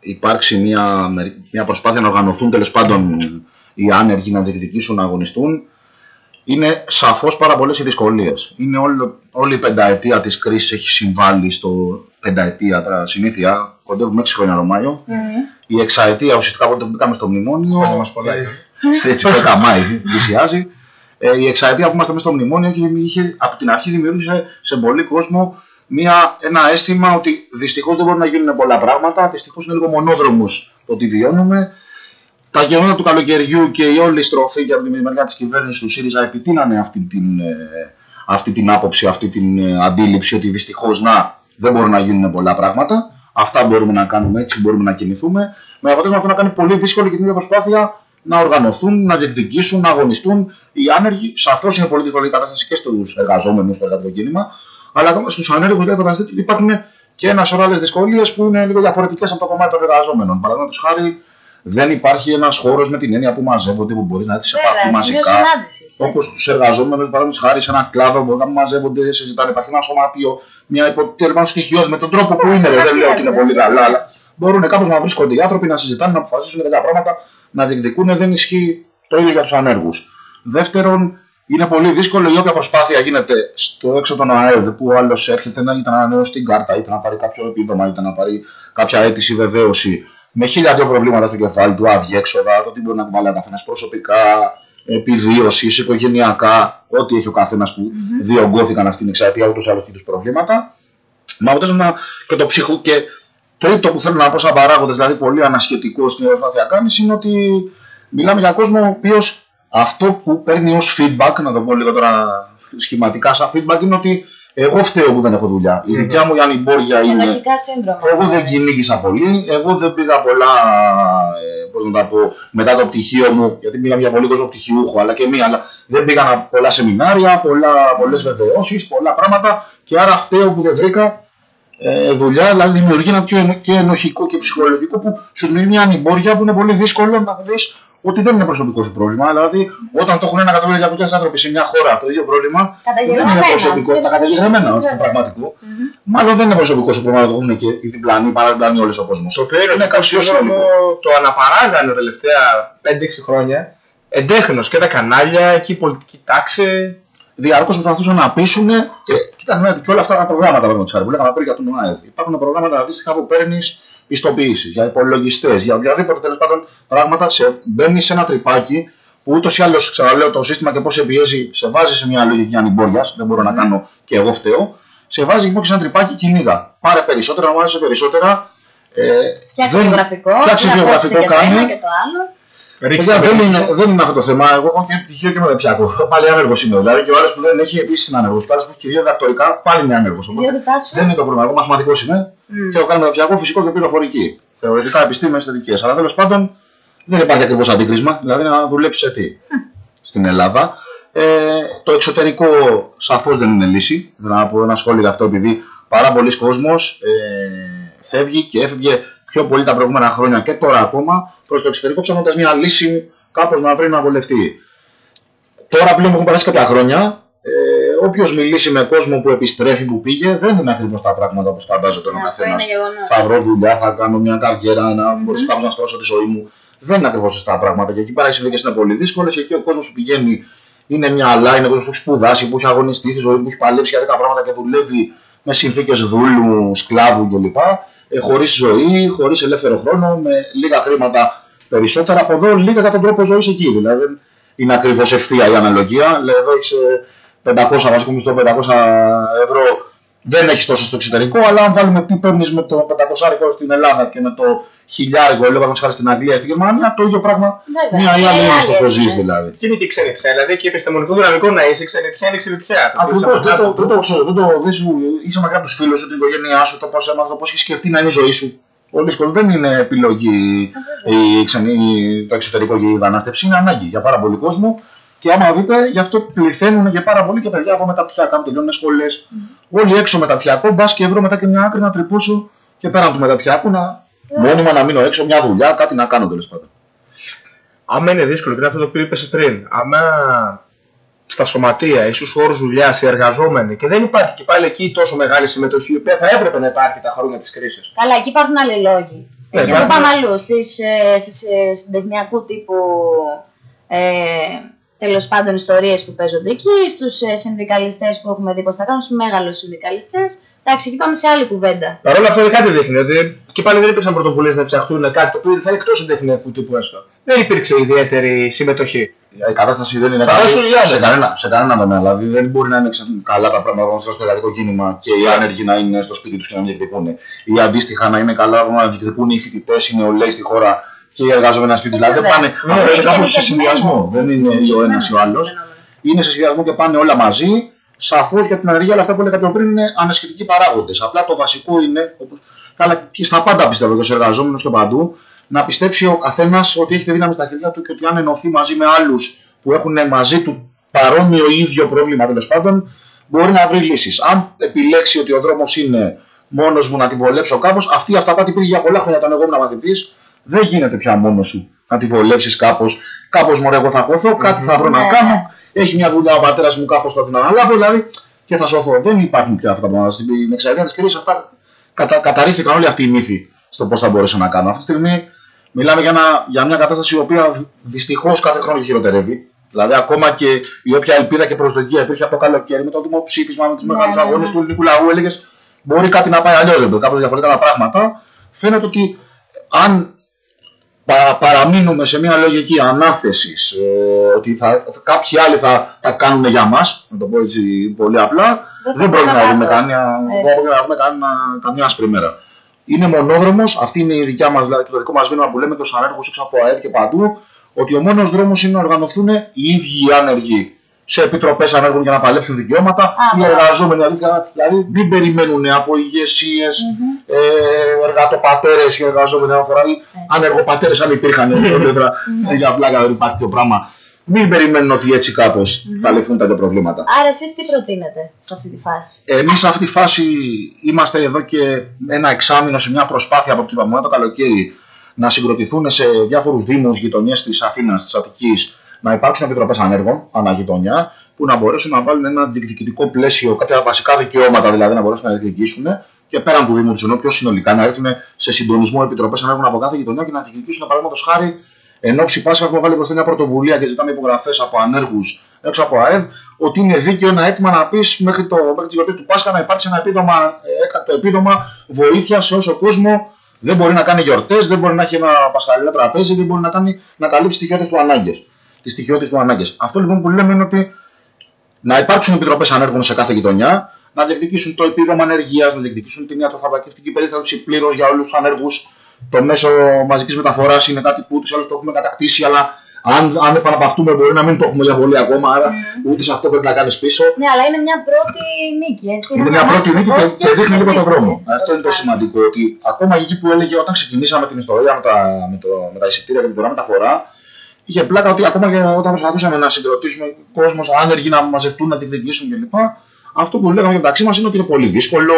υπάρξει μια, μερι- μια προσπάθεια να οργανωθούν τέλος πάντων οι άνεργοι να διεκδικήσουν, να αγωνιστούν. Είναι σαφώς πάρα πολλές οι δυσκολίες. Είναι όλο, όλη η πενταετία της κρίσης έχει συμβάλει στο πενταετία τώρα, συνήθεια. Κοντεύουμε 6 χρόνια το Μάιο. Η εξαετία ουσιαστικά από όταν μπήκαμε στο μνημόνιο. Χρόνια μας πολλά, ε, είναι. (laughs) έτσι 10 Μάη πλησιάζει. Ε, η εξαετία που είμαστε μέσα στο μνημόνιο είχε, είχε από την αρχή δημιούργησε σε πολύ κόσμο μια, ένα αίσθημα ότι δυστυχώς δεν μπορούν να γίνουν πολλά πράγματα, δυστυχώς είναι λίγο μονόδρομος το τι βιώνουμε. Τα γεγονότα του καλοκαιριού και η όλη στροφή και από τη μεριά της κυβέρνησης του ΣΥΡΙΖΑ επιτείνανε αυτή την, ε, αυτή την άποψη, αυτή την ε, αντίληψη ότι δυστυχώς να, δεν μπορούν να γίνουν πολλά πράγματα. Αυτά μπορούμε να κάνουμε, έτσι μπορούμε να κινηθούμε. Με αποτέλεσμα αυτό να κάνει πολύ δύσκολη και την ίδια προσπάθεια να οργανωθούν, να διεκδικήσουν, να αγωνιστούν οι άνεργοι. Σαφώς είναι πολύ δύσκολη η κατάσταση και στους εργαζόμενους στο εργατικό κίνημα, αλλά ακόμα στου ανέργου δεν φανταστείτε ότι υπάρχουν και ένα σωρό άλλες δυσκολίες που είναι λίγο διαφορετικές από το κομμάτι των εργαζόμενων. Παραδείγματος χάρη, δεν υπάρχει ένας χώρος με την έννοια που μαζεύονται, που μπορείς να έρθεις σε επαφή Βέβαια, σημείο μαζικά. συνάντηση. Όπως τους εργαζόμενους, παραδείγματος χάρη, σε ένα κλάδο μπορεί να μαζεύονται, συζητάνε. Υπάρχει ένα σωματείο, μια υποτέλεια στοιχειώδη με τον τρόπο που είναι. ρε, Δεν λέω ότι είναι πολύ καλά, αλλά μπορούν κάπως να βρίσκονται οι άνθρωποι, να συζητάνε, να αποφασίσουν για τα πράγματα, να διεκδικούν. Δεν ισχύει το ίδιο για τους ανέργους. Δεύτερον, είναι πολύ δύσκολο η όποια προσπάθεια γίνεται στο έξω των ΑΕΔ που ο άλλος έρχεται να είτε να ανανεώσει την κάρτα, είτε να πάρει κάποιο επίδομα, είτε να πάρει κάποια αίτηση βεβαίωση. Με χίλια δύο προβλήματα στο κεφάλι του, αδιέξοδα, το τι μπορεί να κουβαλάει ο καθένας προσωπικά, επιβίωση, οικογενειακά, ό,τι έχει ο καθένας που διωγγώθηκαν αυτήν την εξαετία, ούτως ή άλλως και του προβλήματα. Μα αποτέλεσμα και το ψυχο. Και τρίτο που θέλω να πω σαν παράγοντας, δηλαδή πολύ ανασχετικό στην προσπάθεια κάνει, είναι ότι μιλάμε για κόσμο ο οποίος αυτό που παίρνει ως feedback, να το πω λίγο τώρα σχηματικά σαν feedback, είναι ότι εγώ φταίω που δεν έχω δουλειά. Η δικιά μου η ανημπόρια είναι. Ενοχικά σύνδρομα. Εγώ δεν κυνήγησα πολύ, εγώ δεν πήγα πολλά, ε, πώς να τα πω, μετά το πτυχίο μου, γιατί μιλάμε για πολύ κόσμο πτυχιούχο, αλλά και μία, αλλά δεν πήγα πολλά σεμινάρια, πολλά, πολλές βεβαιώσεις, πολλά πράγματα και άρα φταίω που δεν βρήκα ε, δουλειά, δηλαδή δημιουργεί ένα πιο ενο- και ενοχικό και ψυχολογικό που σου δημιουργεί μια ανημπόρια που είναι πολύ δύσκολο να δεις ότι δεν είναι προσωπικό σου πρόβλημα. Δηλαδή, όταν το έχουν ένα εκατομμύριο διακοσιές άνθρωποι σε μια χώρα το ίδιο πρόβλημα, δεν είναι Καταγεγραμμένα, προσωπικό. Τα ξέρεις, καταγεγραμμένα, όχι το βέβαια. πραγματικό. Μάλλον δεν είναι προσωπικό σου πρόβλημα να το έχουν και οι διπλανοί παρά διπλανοί όλος ο κόσμος. Το οποίο είναι Είναι το κάποιο σύνδρομο το αναπαράγανε τα τελευταία 5-6 χρόνια εντέχνος και τα κανάλια και η πολιτική τάξη. Διαρκώς προσπαθούσαν να πείσουν και κοίταξε να δείτε και όλα αυτά τα προγράμματα παραδείγματο χάρη που λέγαμε πριν για τον ΟΑΕΔ. Υπάρχουν προγράμματα αντίστοιχα που παίρνεις πιστοποίησης για υπολογιστές, για οποιαδήποτε τέλος πάντων πράγματα. Σε, μπαίνει σε ένα τρυπάκι που ούτως ή άλλως ξαναλέω το σύστημα και πώς σε πιέζει, σε βάζει σε μια λογική ανημπόρια. Δεν μπορώ να κάνω και εγώ φταίω. Σε βάζει λοιπόν σε ένα τρυπάκι κυνήγα. Πάρε περισσότερα, να βάζει περισσότερα. Ε, Φτιάξε δεν- βιογραφικό. φτιάξε να βιογραφικό, κόψει και το κάνε. ένα και το άλλο. Ρίξτε Παιδιά, τα δεν, παιδιά είναι, σου. δεν είναι αυτό το θέμα. Εγώ έχω και πτυχίο και με δεπιάκο. Πάλι άνεργος είμαι. Δηλαδή και ο άλλος που δεν έχει επίσης είναι άνεργος. Και ο άλλος που έχει και δύο διδακτορικά πάλι είναι άνεργος. Ιδιότητά σου. Δεν είναι το πρόβλημα. Εγώ μαθηματικός είμαι και έχω κάνει μεταπτυχιακό φυσικό και πληροφορική. Θεωρητικά επιστήμε θετικές. Αλλά τέλος πάντων δεν υπάρχει ακριβώς αντίκρισμα. Δηλαδή να δουλέψει σε τι; Στην Ελλάδα. Ε, το εξωτερικό σαφώς δεν είναι λύση. Θέλω να πω ένα σχόλιο για αυτό επειδή πάρα πολλοί κόσμος ε, φεύγει και έφευγε πιο πολύ τα προηγούμενα χρόνια και τώρα ακόμα προς το εξωτερικό ψάχνοντας μια λύση κάπως να βρει να βολευτεί. Τώρα πλέον που έχουν περάσει κάποια χρόνια, ε, όποιος μιλήσει με κόσμο που επιστρέφει, που πήγε, δεν είναι ακριβώς τα πράγματα όπως φαντάζεται ο Αυτό καθένας. είναι γεγονός. Θα βρω δουλειά, θα κάνω μια καριέρα, να μπορέσω κάπως να στρώσω τη ζωή μου. Δεν είναι ακριβώς αυτά τα πράγματα. Και εκεί πέρα οι συνθήκες είναι πολύ δύσκολες. Και εκεί ο κόσμος που πηγαίνει είναι μια άλλα, είναι κόσμος που έχει σπουδάσει, που έχει αγωνιστεί στη ζωή, που έχει παλέψει για 10 πράγματα και δουλεύει με συνθήκες δούλου, σκλάβου κλπ. Ε, χωρίς ζωή, χωρίς ελεύθερο χρόνο, με λίγα χρήματα περισσότερα. Από εδώ λίγα για τον τρόπο ζωής εκεί. Δηλαδή δεν είναι ακριβώς ευθεία η αναλογία. Δηλαδή εδώ έχεις 500 βασικό μισθό, 500 ευρώ. Δεν έχεις τόσο στο εξωτερικό, αλλά αν βάλουμε τι παίρνεις με το 500 ευρώ στην Ελλάδα και με το χιλιάρικο, λέω χάρη στην Αγγλία ή στην Γερμανία, το ίδιο πράγμα Βέβαια. μία ή άλλη Ε, είναι άλλη στο πώ ζεις είναι. δηλαδή. Και είναι και ξενιτιά, δηλαδή και επιστημονικό δυναμικό να είσαι, ξενιτιά είναι ξενιτιά. Το οποίο Ακριβώς, σαν δεν το, άνθρωπο. δεν το ξέρω, δεν το δεν σου, είσαι μακριά από τους φίλους σου, την οικογένειά σου, το πώς έμαθα, το πώς έχει σκεφτεί να είναι η ζωή σου. Πολύ δύσκολο. Δεν είναι επιλογή η, ξενή, το εξωτερικό και η μετανάστευση, είναι ανάγκη για πάρα πολύ κόσμο. Και άμα δείτε, γι' αυτό πληθαίνουν και πάρα πολύ και παιδιά από μεταπτυχιακά που τελειώνουν σχολές. Όλοι έξω μεταπτυχιακό, μπας και βρω μετά και μια άκρη να τρυπώσω και πέραν του μεταπτυχιακού να μόνιμα να μείνω έξω, μια δουλειά, κάτι να κάνω τέλος πάντων. Άμα είναι δύσκολο, και είναι αυτό το οποίο είπες πριν, άμα στα σωματεία, ίσους όρους δουλειάς, οι εργαζόμενοι και δεν υπάρχει και πάλι εκεί τόσο μεγάλη συμμετοχή, η οποία θα έπρεπε να υπάρχει τα χρόνια της κρίσης. Καλά, εκεί υπάρχουν άλλοι λόγοι. Ναι, Ε, και υπάρχουν- το πάμε αλλού. Στις, ε, στις ε, συντεχνιακού τύπου ε, τέλος πάντων ιστορίες που παίζονται εκεί, στους ε, συνδικαλιστές που έχουμε δει πώς θα κάνουν, στους μέγαλους συνδικαλιστές. Εντάξει, εκεί πάμε σε άλλη κουβέντα. Παρ' όλα αυτά κάτι δείχνει ότι και πάλι δεν υπήρξαν πρωτοβουλίες να ψαχτούν κάτι το οποίο θα είναι εκτός τεχνικού τύπου έστω. Δεν υπήρξε ιδιαίτερη συμμετοχή. Η κατάσταση δεν είναι Παρά καλή σου λιάνε. σε κανένα, σε κανένα τομέα. Δηλαδή δεν μπορεί να είναι ξα- καλά τα πράγματα όπως στο εργατικό κίνημα και οι άνεργοι να είναι στο σπίτι τους και να μην διεκδικούν. Ή αντίστοιχα να είναι καλά να διεκδικούν οι φοιτητές, οι νεολαίοι στη χώρα και οι εργαζόμενοι σπίτι. Δηλαδή δεν Βέβαια. πάνε. Ναι, Αυτό είναι είναι κάπως σε γενικευμένο. συνδυασμό. Δεν είναι ο ένας ή ο άλλος. Είναι σε συνδυασμό και πάνε όλα μαζί. Σαφώς για την ανεργία όλα αυτά που έλεγα πιο πριν είναι ανασχετικοί παράγοντες. Απλά το βασικό είναι, όπως, καλά και στα πάντα πιστεύω και στου εργαζόμενου και παντού, να πιστέψει ο καθένας ότι έχει τη δύναμη στα χέρια του και ότι αν ενωθεί μαζί με άλλους που έχουν μαζί του παρόμοιο ή ίδιο πρόβλημα τέλος πάντων, μπορεί να βρει λύσεις. Αν επιλέξει ότι ο δρόμος είναι μόνος μου να τη βολέψω κάπως, αυτή η αυταπάτη πήγε για πολλά χρόνια όταν εγώ ήμουν μαθητής, δεν γίνεται πια μόνος σου να τη βολέψεις κάπως. Κάπως μωρέ, εγώ θα χωθώ, κάτι θα βρω να Ναι. κάνω. Έχει μια δουλειά ο πατέρας μου, κάπως θα την αναλάβω, δηλαδή και θα σωθώ. Δεν υπάρχουν πια αυτά τα πράγματα. Στην εξαρτία της κρίση αυτά κατα, καταρρίφθηκαν όλοι αυτοί οι μύθοι στο πώς θα μπορέσω να κάνω. Αυτή τη στιγμή μιλάμε για, ένα, για μια κατάσταση η οποία δυστυχώς κάθε χρόνο χειροτερεύει. Δηλαδή, ακόμα και η όποια ελπίδα και προσδοκία υπήρχε από το καλοκαίρι με το δημοψήφισμα, με τους Ναι, μεγάλους ναι, αγώνες ναι. του ελληνικού λαού, έλεγες μπορεί κάτι να πάει αλλιώς, κάπως διαφορετικά τα πράγματα. Φαίνεται ότι αν πα, παραμείνουμε σε μια λογική ανάθεσης, ε, ότι θα, κάποιοι άλλοι θα τα κάνουν για μας, να το πω έτσι πολύ απλά, Δεν θα δεν πρόκειται να πάμε δούμε κάτω. καμιά, Έτσι. δεν πρόκειται να δούμε καμιά, καμιά άσπρη μέρα. Είναι μονόδρομος, αυτή είναι η δικιά μας, δηλαδή το δικό μας μήνυμα που λέμε και στου ανέργου έξω από ΑΕΔ και παντού, ότι ο μόνος δρόμος είναι να οργανωθούν οι ίδιοι οι άνεργοι σε επιτροπές ανέργων για να παλέψουν δικαιώματα, οι μπράβο. εργαζόμενοι αντίστοιχα, δηλαδή μην περιμένουν από ηγεσίες, ε, εργατοπατέρες οι εργαζόμενοι αναφορά ή ανεργοπατέρε αν υπήρχαν ολόκληρα για πλάκα δεν υπάρχει το πράγμα. Μην περιμένουν ότι έτσι κάπως θα λυθούν τα προβλήματα. Άρα, εσείς τι προτείνετε σε αυτή τη φάση; Εμείς σε αυτή τη φάση είμαστε εδώ και ένα εξάμεινο σε μια προσπάθεια από το είπαμε το καλοκαίρι να συγκροτηθούν σε διάφορους Δήμους, γειτονιές της Αθήνας, της Αττικής, να υπάρξουν επιτροπές ανέργων ανά γειτονιά που να μπορέσουν να βάλουν ένα διεκδικητικό πλαίσιο, κάποια βασικά δικαιώματα δηλαδή να μπορέσουν να διεκδικήσουν και πέραν του Δήμου του ενώ πιο συνολικά να έρθουν σε συντονισμό επιτροπές ανέργων από κάθε γειτονιά και να διεκδικήσουν παραδείγματος χάρη εν ώψη Πάσχα έχουμε βάλει μπροστά μια πρωτοβουλία και ζητάμε υπογραφές από ανέργους έξω από ΑΕΔ ότι είναι δίκαιο ένα αίτημα να πεις μέχρι, το, μέχρι τις γιορτές του Πάσχα να υπάρξει ένα επίδομα, ε, έκτακτο επίδομα βοήθεια σε όσο κόσμο δεν μπορεί να κάνει γιορτές, δεν μπορεί να έχει ένα πασχαλινό τραπέζι, δεν μπορεί να, κάνει, να καλύψει τις στοιχειώτε του ανάγκες. Τι στοιχειώτε του ανάγκες. Αυτό λοιπόν που λέμε είναι ότι να υπάρξουν επιτροπές ανέργων σε κάθε γειτονιά, να διεκδικήσουν το επίδομα ανεργίας, να διεκδικήσουν την ιατροφαρμακευτική περίθαλψη πλήρως για όλους τους ανέργους. Το μέσο μαζικής μεταφοράς είναι κάτι που ούτως ή άλλως το έχουμε κατακτήσει, αλλά αν, αν επαναπαυτούμε μπορεί να μην το έχουμε για πολύ ακόμα, άρα ούτε σε αυτό πρέπει να κάνεις πίσω. Ναι, αλλά είναι μια πρώτη νίκη, έτσι. Είναι μια πρώτη νίκη και, και δείχνει λίγο τον δρόμο. Αυτό είναι το σημαντικό. Ότι ακόμα εκεί που έλεγε όταν ξεκινήσαμε την ιστορία με τα, με το, με τα εισιτήρια και την δωρεάν μεταφορά, είχε πλάκα ότι ακόμα και όταν προσπαθούσαμε να συγκροτήσουμε κόσμος άνεργοι να μαζευτούν, να διεκδικήσουν κλπ. Αυτό που λέγαμε μεταξύ μας είναι ότι είναι πολύ δύσκολο,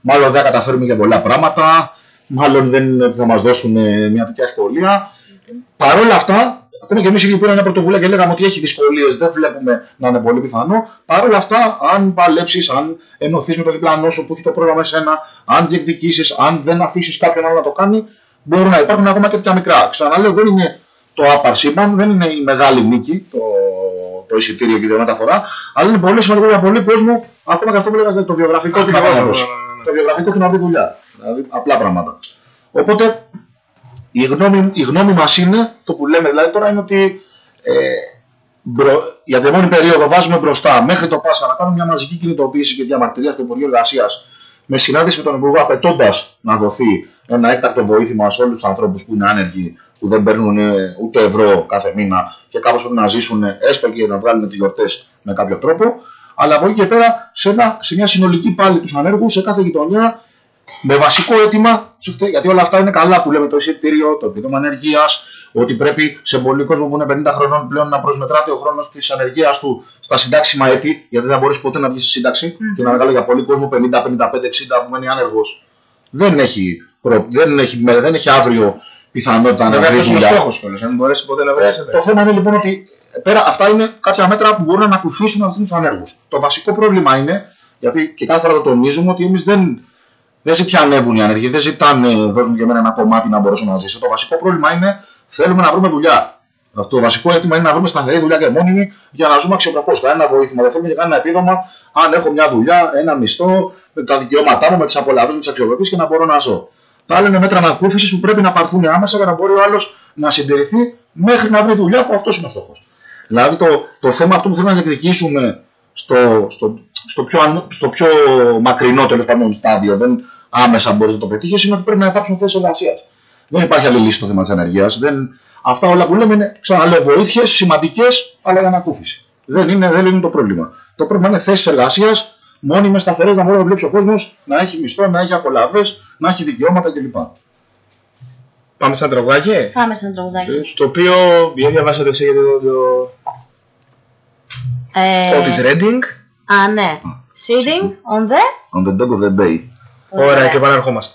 μάλλον δεν θα καταφέρουμε για πολλά πράγματα, μάλλον δεν θα μας δώσουν ε, μια τέτοια ευκολία. Παρ' όλα αυτά, ακόμα και εμείς εκεί που ήταν μια πρωτοβουλία και λέγαμε ότι έχει δυσκολίες, δεν βλέπουμε να είναι πολύ πιθανό. Παρ' όλα αυτά, αν παλέψεις, αν ενωθείς με το διπλανό σου που έχει το πρόγραμμα με σένα, αν διεκδικήσεις, αν δεν αφήσεις κάποιον άλλο να το κάνει, μπορούν να υπάρχουν ακόμα και τέτοια μικρά. Ξαναλέω, δεν είναι το άπαν σύμπαν, δεν είναι η μεγάλη νίκη, το, το εισιτήριο και η μεταφορά, αλλά είναι πολύ σημαντικό για πολύ κόσμο, ακόμα και αυτό που λέγατε, το βιογραφικό του να Ακριβώς, βρει. ναι, ναι, ναι. Το βιογραφικό του να βρει δουλειά. Δηλαδή, απλά πράγματα. Οπότε, η γνώμη, η γνώμη μας είναι, το που λέμε δηλαδή τώρα είναι ότι ε, μπρο, για την επόμενη περίοδο βάζουμε μπροστά μέχρι το Πάσχα να κάνουμε μια μαζική κινητοποίηση και διαμαρτυρία στο Υπουργείο Εργασίας με συνάντηση με τον Υπουργό απαιτώντας να δοθεί ένα έκτακτο βοήθημα σε όλους τους ανθρώπους που είναι άνεργοι, που δεν παίρνουν ε, ούτε ευρώ κάθε μήνα και κάπως πρέπει να ζήσουν ε, έστω και να βγάλουν τις γιορτές με κάποιο τρόπο. Αλλά από εκεί και πέρα σε, ένα, σε μια συνολική πάλι τους ανέργους σε κάθε γειτονιά με βασικό αίτημα, σε αυτή- γιατί όλα αυτά είναι καλά που λέμε το εισιτήριο, το επίδομα ανεργίας, ότι πρέπει σε πολλοί κόσμο που είναι 50 χρονών πλέον να προσμετράται ο χρόνος της ανεργίας του στα συντάξιμα έτη, γιατί δεν θα μπορείς ποτέ να βγεις στη σύνταξη. Και να μεγάλο για πολλοί κόσμο 50, 55, 60 που μένει άνεργος. Δεν έχει, προ- δεν, έχει, δεν έχει αύριο πιθανότητα να Βέβαια βρει αυτός είναι ο δουλειά. στόχος κιόλας, αν μπορέσει ποτέ να Ε, βρει το θέμα είναι λοιπόν ότι πέρα, αυτά είναι κάποια μέτρα που μπορούν να ακουφίσουν αυτούς τους ανέργους. Το βασικό πρόβλημα είναι, γιατί και κάθε φορά το τονίζουμε, ότι εμείς δεν, δεν ζητιανεύουν οι άνεργοι, δεν ζητάνε δώσουν και εμένα ένα κομμάτι να μπορέσω να ζήσω. Το βασικό πρόβλημα είναι θέλουμε να βρούμε δουλειά. Αυτό το βασικό αίτημα είναι να βρούμε σταθερή δουλειά και μόνιμη για να ζούμε αξιοπρεπώς. Κανένα βοήθημα. Δεν θέλουμε και κανένα επίδομα αν έχω μια δουλειά, ένα μισθό, με τα δικαιώματά μου, με τις απολαυέ, με τις αξιοπρεπεί και να μπορώ να ζω. Τα άλλα είναι μέτρα ανακούφισης που πρέπει να πάρθουν άμεσα για να μπορεί ο άλλος να συντηρηθεί μέχρι να βρει δουλειά που αυτός είναι ο στόχος. Δηλαδή το, το θέμα αυτό που θέλουμε να διεκδικήσουμε στο, στο, στο, πιο, αν- στο πιο μακρινό τέλος πάντων στάδιο, δεν άμεσα μπορείς να το πετύχεις, είναι ότι πρέπει να υπάρξουν θέσεις εργασίας. Δεν υπάρχει άλλη λύση στο θέμα της ανεργίας. Αυτά όλα που λέμε είναι ξαναλέω βοήθειες σημαντικές, αλλά για ανακούφιση. Δεν είναι, δεν είναι το πρόβλημα. Το πρόβλημα είναι θέσεις εργασίας, μόνιμε, σταθερέ, να μπορεί να βλέπει ο κόσμος, να έχει μισθό, να έχει απολαυέ, να έχει δικαιώματα κλπ. Πάμε σαν τραγουδάκι; Πάμε σε ένα τραγουδάκι. Στο οποίο για διαβάσατε εσύ για το, το, Ε, Otis Redding. Α, ναι. Sitting on the... On the dog of the bay. Ωραία, και επαναρχόμαστε.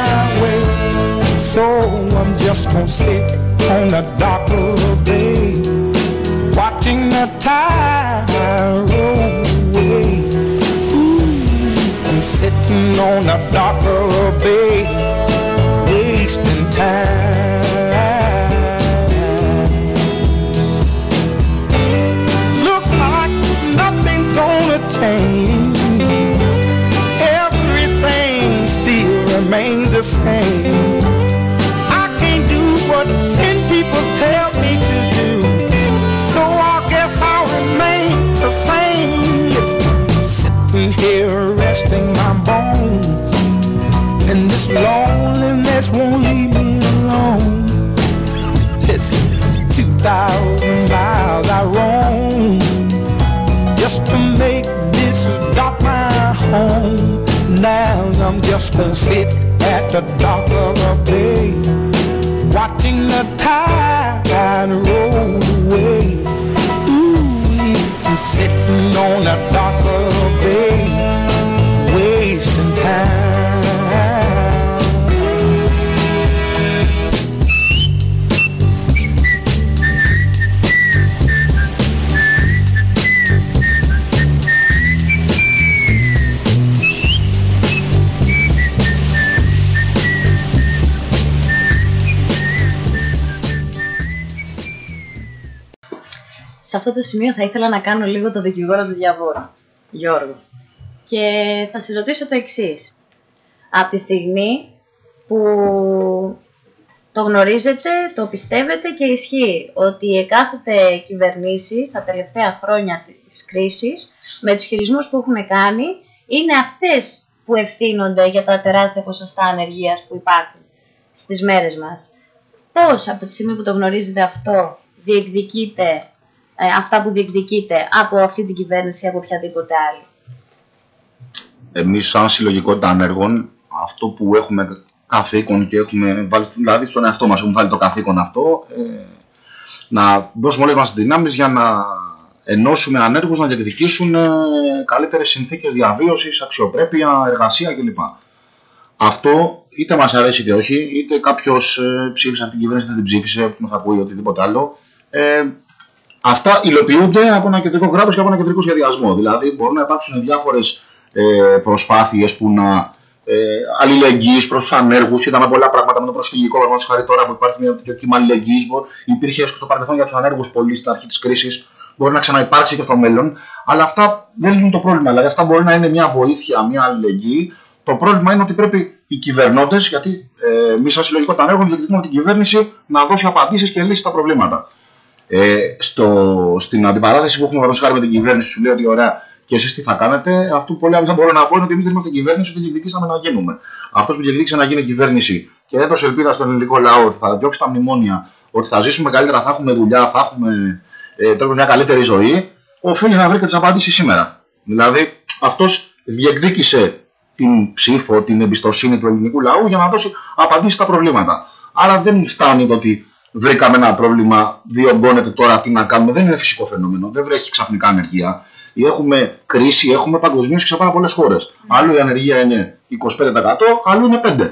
So I'm just gonna sit on the dock of the bay, watching the tide roll away. Ooh, I'm sitting on the dock of the bay, wasting time. Look like nothing's gonna change. Everything still remains the same. just won't slip Σε αυτό το σημείο θα ήθελα να κάνω λίγο το δικηγόρο του διαβόλου, Γιώργο. Και θα σε ρωτήσω το εξής. Από τη στιγμή που το γνωρίζετε, το πιστεύετε και ισχύει ότι οι εκάστοτε κυβερνήσεις τα τελευταία χρόνια της κρίσης με τους χειρισμούς που έχουν κάνει είναι αυτές που ευθύνονται για τα τεράστια ποσοστά ανεργίας που υπάρχουν στις μέρες μας. Πώς από τη στιγμή που το γνωρίζετε αυτό διεκδικείτε ε, αυτά που διεκδικείτε από αυτή την κυβέρνηση ή από οποιαδήποτε άλλη. Εμείς σαν συλλογικότητα ανέργων, αυτό που έχουμε καθήκον και έχουμε βάλει, δηλαδή στον εαυτό μας έχουμε βάλει το καθήκον αυτό, ε, να δώσουμε όλες μας τις δυνάμεις για να ενώσουμε ανέργους να διεκδικήσουν ε, καλύτερες συνθήκες διαβίωσης, αξιοπρέπεια, εργασία κλπ. Αυτό είτε μας αρέσει είτε όχι, είτε κάποιος ε, ψήφισε αυτή την κυβέρνηση είτε δεν ψήφισε, που μας ακούει οτιδήποτε άλλο, ε, αυτά υλοποιούνται από ένα κεντρικό κράτος και από ένα κεντρικό σχεδιασμό. Δηλαδή μπορούν να υπάρξουν διάφορες ε, προσπάθειες που να ε, αλληλεγγύης προς τους ανέργους. Είδαμε πολλά πράγματα με το προσφυγικό. Παραδείγματο χάρη τώρα που υπάρχει μια τέτοιο κύμα αλληλεγγύη. Υπήρχε έστω στο παρελθόν για τους ανέργους πολύ στην αρχή της κρίσης. Μπορεί να ξαναυπάρξει και στο μέλλον. Αλλά αυτά δεν λύνουν το πρόβλημα. Δηλαδή, αυτά μπορεί να είναι μια βοήθεια, μια αλληλεγγύη. Το πρόβλημα είναι ότι πρέπει οι κυβερνώντες, γιατί ε, εμεί, σαν συλλογικό των ανέργων, διεκδικούμε από την κυβέρνηση να δώσει απαντήσεις και λύσει στα προβλήματα. Ε, στο, στην αντιπαράθεση που έχουμε παραδείγματο χάρη με την κυβέρνηση, σου λέει ότι ωραία, και εσείς τι θα κάνετε, αυτό που πολύ άμεσα μπορώ να πω είναι ότι εμείς δεν είμαστε κυβέρνηση, ότι διεκδικήσαμε να γίνουμε. Αυτός που διεκδίκησε να γίνει κυβέρνηση και έδωσε ελπίδα στον ελληνικό λαό ότι θα διώξει τα μνημόνια, ότι θα ζήσουμε καλύτερα, θα έχουμε δουλειά, θα έχουμε ε, τέλος, μια καλύτερη ζωή, οφείλει να βρει και τις απαντήσεις σήμερα. Δηλαδή, αυτός διεκδίκησε την ψήφο, την εμπιστοσύνη του ελληνικού λαού για να δώσει απαντήσεις στα προβλήματα. Άρα δεν φτάνει το ότι βρήκαμε ένα πρόβλημα, διωγγώνεται τώρα τι να κάνουμε. Δεν είναι φυσικό φαινόμενο, δεν βρέχει ξαφνικά ανεργία. Έχουμε κρίση, έχουμε παγκοσμίως και σε πάρα πολλές χώρες. Άλλο η ανεργία είναι 25%, άλλο είναι 5%.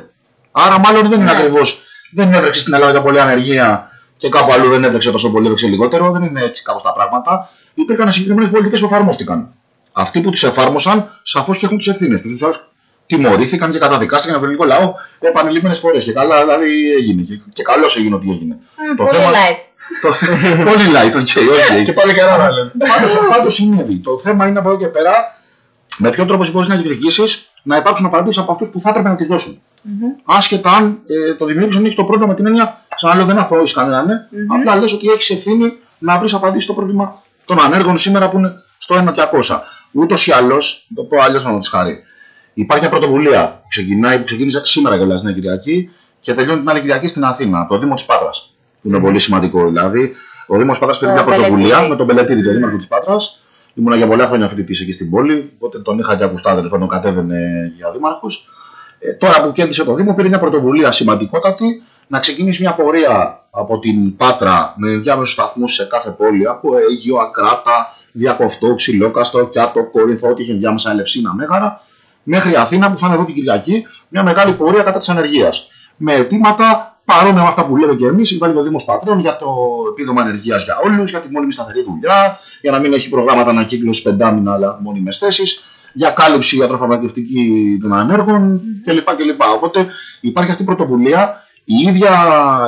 Άρα, μάλλον δεν είναι ακριβώς. Δεν έβρεξε στην Ελλάδα για πολλή ανεργία και κάπου αλλού δεν έβρεξε τόσο πολύ, έβρεξε λιγότερο. Δεν είναι έτσι κάπως τα πράγματα. Υπήρχαν συγκεκριμένες πολιτικές που εφαρμόστηκαν. Αυτοί που τις εφάρμοσαν, σαφώς και έχουν τις ευθύνες τους. Εξάλλου τιμωρήθηκαν και καταδικάστηκαν από τον ελληνικό λαό επανειλημμένες φορές. Και καλά, δηλαδή έγινε. Και, και καλώς έγινε ότι έγινε. Ε, Πολύ light. Το, (laughs) πολύ light, OK, OK. (laughs) Και πάλι καλά να λέμε. Πάντως, πάντως συνέβη. Το θέμα είναι από εδώ και πέρα με ποιο τρόπο μπορείς να διεκδικήσεις να υπάρξουν απαντήσεις από αυτούς που θα έπρεπε να τις δώσουν. Άσχετα αν ε, το δημιούργησαν έχει το πρόβλημα με την έννοια, σαν άλλο δεν αθώει κανέναν, ε. απλά λες ότι έχεις ευθύνη να βρεις απαντήσεις στο πρόβλημα των ανέργων σήμερα που είναι στο 1.200. Ούτως ή άλλως, το πω αλλιώς να της χάρη. Υπάρχει μια πρωτοβουλία που ξεκινάει, που ξεκίνησε σήμερα κιόλας την Κυριακή και τελειώνει την άλλη Κυριακή στην Αθήνα, το Δήμο της Πάτρας. Που είναι πολύ σημαντικό δηλαδή. Ο Δήμος Πάτρας πήρε Το μια πρωτοβουλία Πελετίδη. με τον Πελετίδη, τον Δήμαρχο της Πάτρας. Ήμουνα για πολλά χρόνια φοιτητής εκεί στην πόλη, οπότε τον είχα και ακουστά, δηλαδή τον κατέβαινε για δήμαρχος. Ε, τώρα που κέρδισε το Δήμο, πήρε μια πρωτοβουλία σημαντικότατη να ξεκινήσει μια πορεία από την Πάτρα με διάμεσους σταθμούς σε κάθε πόλη, από Αίγυο, Ακράτα, Διακοφτό, Ξυλόκαστρο, Κιάτο, Κόρινθο, ό,τι είχε διάμεσα Ελευσίνα, Μέγαρα, μέχρι Αθήνα που θα είναι εδώ την Κυριακή, μια μεγάλη πορεία κατά της ανεργίας. Με αιτήματα παρόμοια με αυτά που λέμε και εμείς, υπάρχει το Δήμος Πατρών για το επίδομα ανεργίας για όλους, για τη μόνιμη σταθερή δουλειά, για να μην έχει προγράμματα ανακύκλωσης πεντάμινα αλλά μόνιμες θέσεις, για κάλυψη ιατροφαρμακευτική των ανέργων κλπ. κλπ. Οπότε υπάρχει αυτή η πρωτοβουλία. Η ίδια,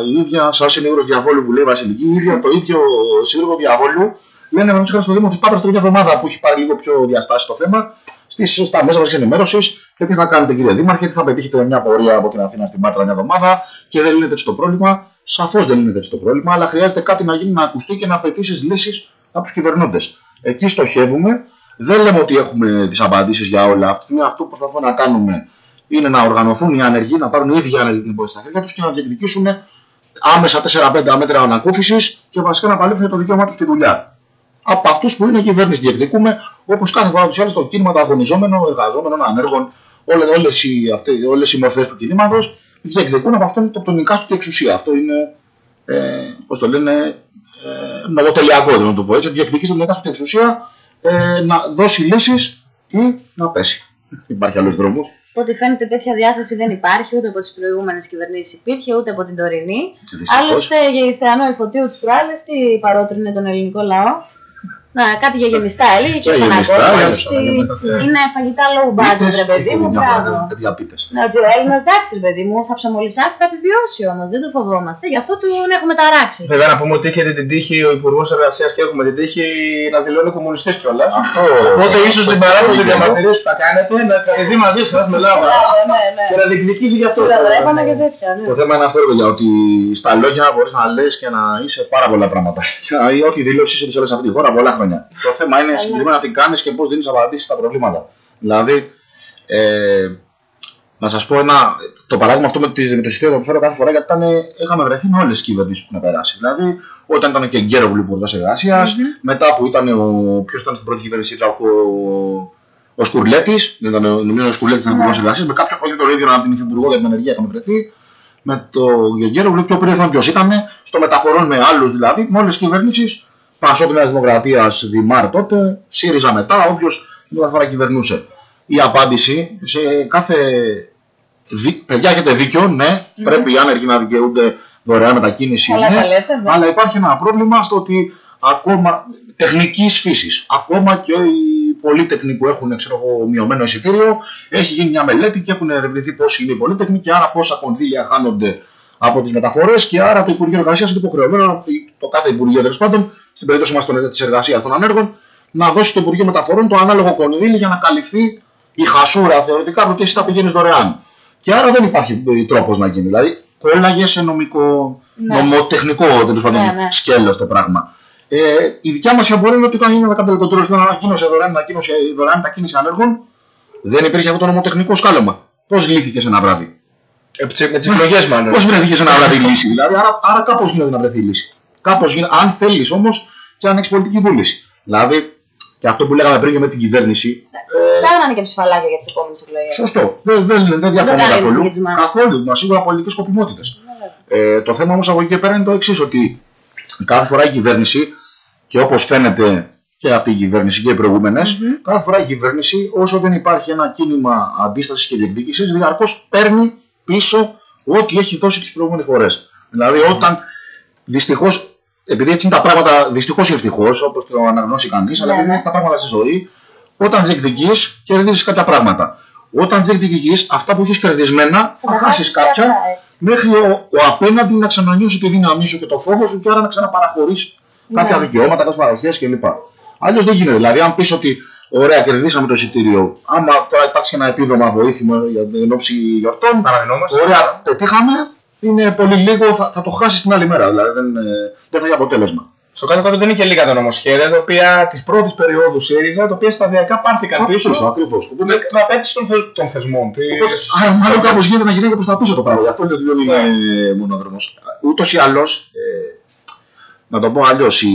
η ίδια σαν συνήγορο διαβόλου που λέει η Βασιλική, η ίδια, το ίδιο συνήγορο διαβόλου λένε να στο Δήμο της Πάτρας την ίδια εβδομάδα που έχει πάρει λίγο πιο διαστάσεις το θέμα, στις, στα μέσα μα ενημέρωσης και τι θα κάνετε κύριε Δήμαρχε, τι θα πετύχετε με μια πορεία από την Αθήνα στην Πάτρα μια εβδομάδα και δεν λύνεται έτσι το πρόβλημα. Σαφώς δεν λύνεται έτσι το πρόβλημα, αλλά χρειάζεται κάτι να γίνει να ακουστεί και να απαιτήσεις λύσεις από τους κυβερνώντες. Εκεί στοχεύουμε. Δεν λέμε ότι έχουμε τις απαντήσεις για όλα. Αυτή τη στιγμή αυτό που προσπαθούμε να κάνουμε είναι να οργανωθούν οι άνεργοι, να πάρουν οι ίδιοι άνεργοι την υπόθεση στα χέρια τους και να διεκδικήσουν άμεσα 4-5 μέτρα ανακούφισης και βασικά να παλέψουν το δικαίωμά τους στη δουλειά. Από αυτούς που είναι κυβέρνηση διεκδικούμε, όπως κάθε φορά τους άλλους, το κίνημα, το αγωνιζόμενο, εργαζόμενο, ανέργων, όλες οι, αυτές- όλες οι μορφές του κινήματος διεκδικούν από αυτόν το, τον εικάστοτε εξουσία. Αυτό είναι, ε, πώς το λένε, ε, νομοτελειακό, να το πω έτσι. Διεκδικείς την εικάστοτε εξουσία ε, να δώσει λύσεις ή να πέσει. (laughs) Υπάρχει άλλος δρόμος. Από ό,τι φαίνεται τέτοια διάθεση δεν υπάρχει, ούτε από τις προηγούμενες κυβερνήσεις υπήρχε, ούτε από την τωρινή. Δυστυχώς. Άλλωστε, για η Θεανό Ιφωτίου της προάλλες, τι παρότρινε τον ελληνικό λαό; Να, κάτι για γεμιστά έλεγε και Για στον γεμιστά, Αγώνα. για ότι γεμιστά, ναι. Είναι φαγητά low budget, ρε παιδί μου, μπράβο. Παιδιά πίτες. Ναι, ότι ο Έλληνας εντάξει, ρε παιδί μου, θα ψωμολισάξει, θα επιβιώσει όμως, δεν το φοβόμαστε. Γι' αυτό τον έχουμε ταράξει. Βέβαια να πούμε ότι έχετε την τύχη, ο Υπουργός Εργασίας και έχουμε την τύχη να δηλώνει κομμουνιστές κιόλας. Αυτό. Οπότε ίσως την παράσταση Αυτό. διαμαρτυρίε που θα κάνετε να κατεβεί μαζί σας με λάβα Ναι, ναι, και να διεκδικήσει γι' αυτό. Συναδρέπανα και τέτοια, ναι. Το θέμα είναι αυτό, ρε παιδιά, ότι στα λόγια μπορείς να λες και να είσαι πάρα πολλά πράγματα. Ή ό,τι δηλώσει είσαι σε όλη αυτή τη χώρα πολλά χρόνια. Το θέμα είναι συγκεκριμένα τι κάνεις και πώς δίνεις απαντήσεις στα προβλήματα. Δηλαδή, ε, να σας πω ένα. Το παράδειγμα αυτό με, τη, με το συστήριο που φέρω κάθε φορά γιατί ήταν, είχαμε βρεθεί με όλες τις κυβερνήσεις που έχουν περάσει. Δηλαδή, όταν ήταν και Γκέρογλου υπουργό εργασίας, μετά που ήταν ο. Ποιος ήταν στην πρώτη κυβέρνηση, ο, ο Σκουρλέτης, δεν ήταν, νομίζω ο Σκουρλέτης ήταν υπουργό εργασίας, με κάποιον όχι τον ίδιο να την υφυπουργό για την ενεργεία είχαμε βρεθεί. Με το Γεωργιέρογλου πιο πριν ποιος ήταν, στο μεταφορών με άλλους δηλαδή, με όλες τις κυβερνήσεις. Πασόκ Νέας Δημοκρατίας, Δημάρ τότε, ΣΥΡΙΖΑ μετά, όποιος κάθε φορά κυβερνούσε. Η απάντηση σε κάθε. Δι... Παιδιά, έχετε δίκιο, ναι, πρέπει οι άνεργοι να δικαιούνται δωρεάν μετακίνηση. Καλά ναι, τα λέτε, ναι. αλλά υπάρχει ένα πρόβλημα στο ότι ακόμα τεχνικής φύσης, ακόμα και οι πολύτεκνοι που έχουν ξέρω εγώ, μειωμένο εισιτήριο, έχει γίνει μια μελέτη και έχουν ερευνηθεί πόσοι είναι οι πολύτεκνοι και άρα πόσα κονδύλια χάνονται από τις μεταφορές και άρα το Υπουργείο Εργασίας είναι υποχρεωμένο, το κάθε Υπουργείο τέλος πάντων, στην περίπτωση μας της εργασίας των ανέργων, να δώσει στο Υπουργείο Μεταφορών το ανάλογο κονδύλι για να καλυφθεί η χασούρα θεωρητικά ότι εσύ θα πηγαίνεις δωρεάν. Και άρα δεν υπάρχει τρόπος να γίνει. Δηλαδή, κόλλαγε σε νομικό, Ναι. νομοτεχνικό τέλος πάντων Ναι, ναι. σκέλος το πράγμα. Ε, η δικιά μας απορία είναι ότι όταν έγινε 15 κοντρόλ στην ανακοίνωσε δωρεάν, ανακοίνωσε δωρεάν μετακίνηση ανέργων, δεν υπήρχε αυτό το νομοτεχνικό σκάλωμα. Πώς λύθηκε σε ένα βράδυ; Ε, με τις εκλογές μάλλον. Πώς βρέθηκε σε ένα βράδυ η λύση, δηλαδή. Άρα, άρα κάπως γίνεται να βρεθεί η λύση. Κάπως γίνεται, αν θέλεις όμως και αν έχεις πολιτική βούληση. Δηλαδή, και αυτό που λέγαμε πριν και με την κυβέρνηση. Ε, Ψάχνανε και ψηφαλάκια για τις επόμενες εκλογές. σωστό. Δεν, δεν, δεν διαφωνώ κάνει καθόλου. έτσι για τις μάχες. Καθόλου. Μας σίγουρα πολιτικές σκοπιμότητες. Ε, το θέμα όμως από εκεί και πέρα είναι το εξής, ότι κάθε φορά η κυβέρνηση, και όπως φαίνεται και αυτή η κυβέρνηση και οι προηγούμενες, κάθε φορά η κυβέρνηση, όσο δεν υπάρχει ένα κίνημα αντίστασης και διεκδίκησης, διαρκώς παίρνει πίσω ό,τι έχει δώσει τις προηγούμενες φορές. Δηλαδή, όταν δυστυχώς, επειδή έτσι είναι τα πράγματα, δυστυχώς ή ευτυχώς, όπως το αναγνώσει κανείς, αλλά Ναι, επειδή ναι. έτσι τα πράγματα στη ζωή, όταν διεκδικείς, κερδίζεις κάποια πράγματα. Όταν διεκδικείς, αυτά που έχεις κερδισμένα, θα χάσεις κάποια μέχρι ο, ο απέναντι να ξανανιώσει τη δύναμή σου και το φόβο σου και άρα να ξαναπαραχωρήσει κάποια Ναι. δικαιώματα, κάποιες παροχές κλπ. Αλλιώς δεν γίνεται. Δηλαδή, αν πεις ότι ωραία, κερδίσαμε το εισιτήριο, άμα τώρα υπάρξει ένα επίδομα βοήθημα για την όψη γιορτών, Παραδεινόμαστε. ωραία, πετύχαμε, είναι πολύ λίγο, θα, θα το χάσεις την άλλη μέρα. Δηλαδή, δεν, ε, δεν θα έχει αποτέλεσμα. Στο κάτω κάτω δεν είναι και λίγα τα νομοσχέδια, τα οποία της πρώτης περίοδου ΣΥΡΙΖΑ, τα οποία σταδιακά πάρθηκαν πίσω. Πίσω, ακριβώς. Με την απέτηση των, θε- των θεσμών. της- Οπότε, άρα, μάλλον κάπως γίνεται να γυρίσει προς τα πίσω το πράγμα. Γι' αυτό λέω ότι δεν είναι μονόδρομος. Ούτως ή άλλως, ε, να το πω αλλιώς, η...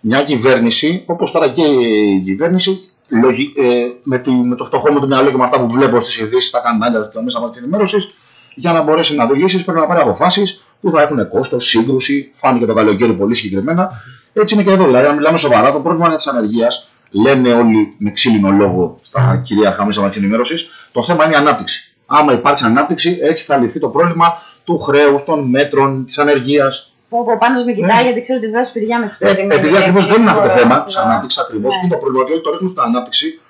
μια κυβέρνηση, όπως τώρα και η κυβέρνηση, λογι... ε, με, τη... με το φτωχό μου το μυαλό και με αυτά που βλέπω στις ειδήσεις, στα κανάλια, στα μέσα μαζική ενημέρωση, για να μπορέσει να δηλήσει πρέπει να πάρει αποφάσεις που θα έχουν κόστος, σύγκρουση. Φάνηκε το καλοκαίρι πολύ συγκεκριμένα. Έτσι είναι και εδώ. Δηλαδή, αν μιλάμε σοβαρά, το πρόβλημα της ανεργίας, λένε όλοι με ξύλινο λόγο στα κυρίαρχα μέσα μαζική ενημέρωση, το θέμα είναι η ανάπτυξη. Άμα υπάρξει ανάπτυξη, έτσι θα λυθεί το πρόβλημα του χρέους, των μέτρων, της ανεργίας. Που από πάνω με κοιτάει γιατί ξέρω ότι βγάζει παιδιά με τις Ε, επειδή ακριβώς δεν είναι αυτό το θέμα της Ναι. ανάπτυξης, ακριβώς Ναι. και το πρόβλημα ότι το ρίχνουν στην ανάπτυξη,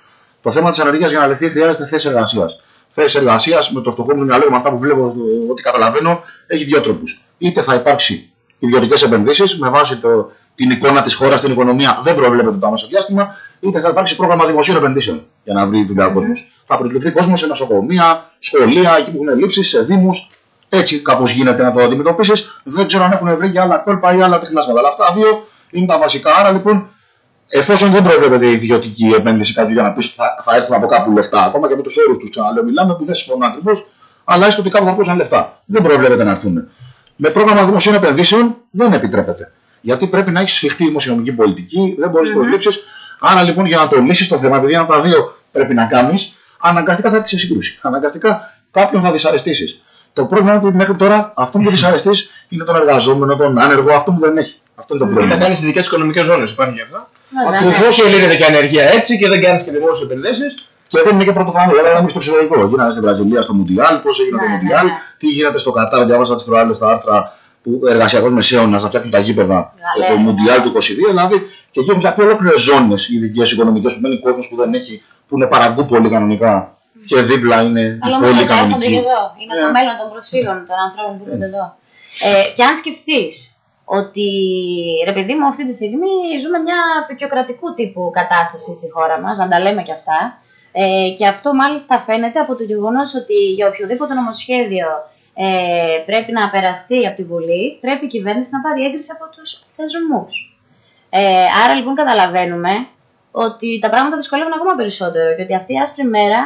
το θέμα της ανεργίας για να λυθεί χρειάζεται θέση εργασίας. Θέση εργασίας με το φτωχό μου μυαλό και με αυτά που βλέπω, ε, ό,τι καταλαβαίνω, έχει δύο τρόπους. Είτε θα υπάρξει ιδιωτικές επενδύσεις με βάση το, την εικόνα της χώρας, την οικονομία, δεν προβλέπεται το άμεσο διάστημα, είτε θα υπάρξει πρόγραμμα δημοσίων επενδύσεων για να βρει δουλειά ο κόσμος. Θα προσληφθεί κόσμος σε νοσοκομεία, σχολεία, εκεί που έχουν λήψει, σε δήμους. Έτσι κάπως γίνεται να το αντιμετωπίσεις. Δεν ξέρω αν έχουν βρει και άλλα κόλπα ή άλλα τεχνάσματα. Αλλά αυτά δύο είναι τα βασικά. Άρα λοιπόν, εφόσον δεν προβλέπεται ιδιωτική επένδυση κάτι για να πεις ότι θα, θα έρθουν από κάπου λεφτά, ακόμα και με τους όρους τους ξαναλέω, μιλάμε που δεν συμφωνώ ακριβώς, αλλά έστω ότι κάπου θα πούσαν λεφτά. Δεν προβλέπεται να έρθουν. Με πρόγραμμα δημοσίων επενδύσεων δεν επιτρέπεται. Γιατί πρέπει να έχεις σφιχτή δημοσιονομική πολιτική, δεν μπορείς να προσλήψεις. Άρα λοιπόν για να το λύσεις το θέμα, επειδή ένα από τα δύο πρέπει να κάνεις, αναγκαστικά θα έρθει σε σύγκρουση. Αναγκαστικά κάποιον θα δυσαρεστήσεις. Το πρόβλημα είναι ότι μέχρι τώρα αυτό που δυσαρεστεί είναι τον εργαζόμενο, τον άνεργο, αυτό που δεν έχει. Αυτό είναι το Δεν πρόβλημα. κάνεις ειδικέ οικονομικές ζώνες, υπάρχει γι' αυτό. Βέβαια, Ακριβώς. ναι. Όσο λύνεται και ανεργία έτσι και δεν κάνεις και δημόσιες επενδύσεις. Και δεν είναι και πρωτοφανή, αλλά είναι στο εξωτερικό. Γίνανε στη Βραζιλία στο Μουντιάλ, πώς έγινε το Ναι, Μουντιάλ, ναι. τι γίνεται στο Κατάρ, διάβασα τις προάλλες τα άρθρα που εργασιακός μεσαίωνας να φτιάχνουν τα γήπεδα Γαλέα, το ναι. Μουντιάλ του 22. Δηλαδή και εκεί έχουν φτιαχτεί ολόκληρες ζώνες ειδικέ οικονομικές που μένει κόσμος που δεν έχει, που είναι παραγκούπολοι κανονικά και δίπλα είναι Αλλά πόλη όμως έρχονται και κανονική. εδώ. Είναι το Ναι. μέλλον των προσφύγων, των ανθρώπων που έρχονται εδώ. Ε, και αν σκεφτείς ότι ρε παιδί μου, αυτή τη στιγμή ζούμε μια πικιοκρατικού τύπου κατάσταση στη χώρα μας, να τα λέμε και αυτά. Ε, και αυτό μάλιστα φαίνεται από το γεγονός ότι για οποιοδήποτε νομοσχέδιο ε, πρέπει να περαστεί από τη Βουλή, πρέπει η κυβέρνηση να πάρει έγκριση από τους θεσμούς. Ε, άρα λοιπόν καταλαβαίνουμε ότι τα πράγματα δυσκολεύουν ακόμα περισσότερο και ότι αυτή η άσπρη μέρα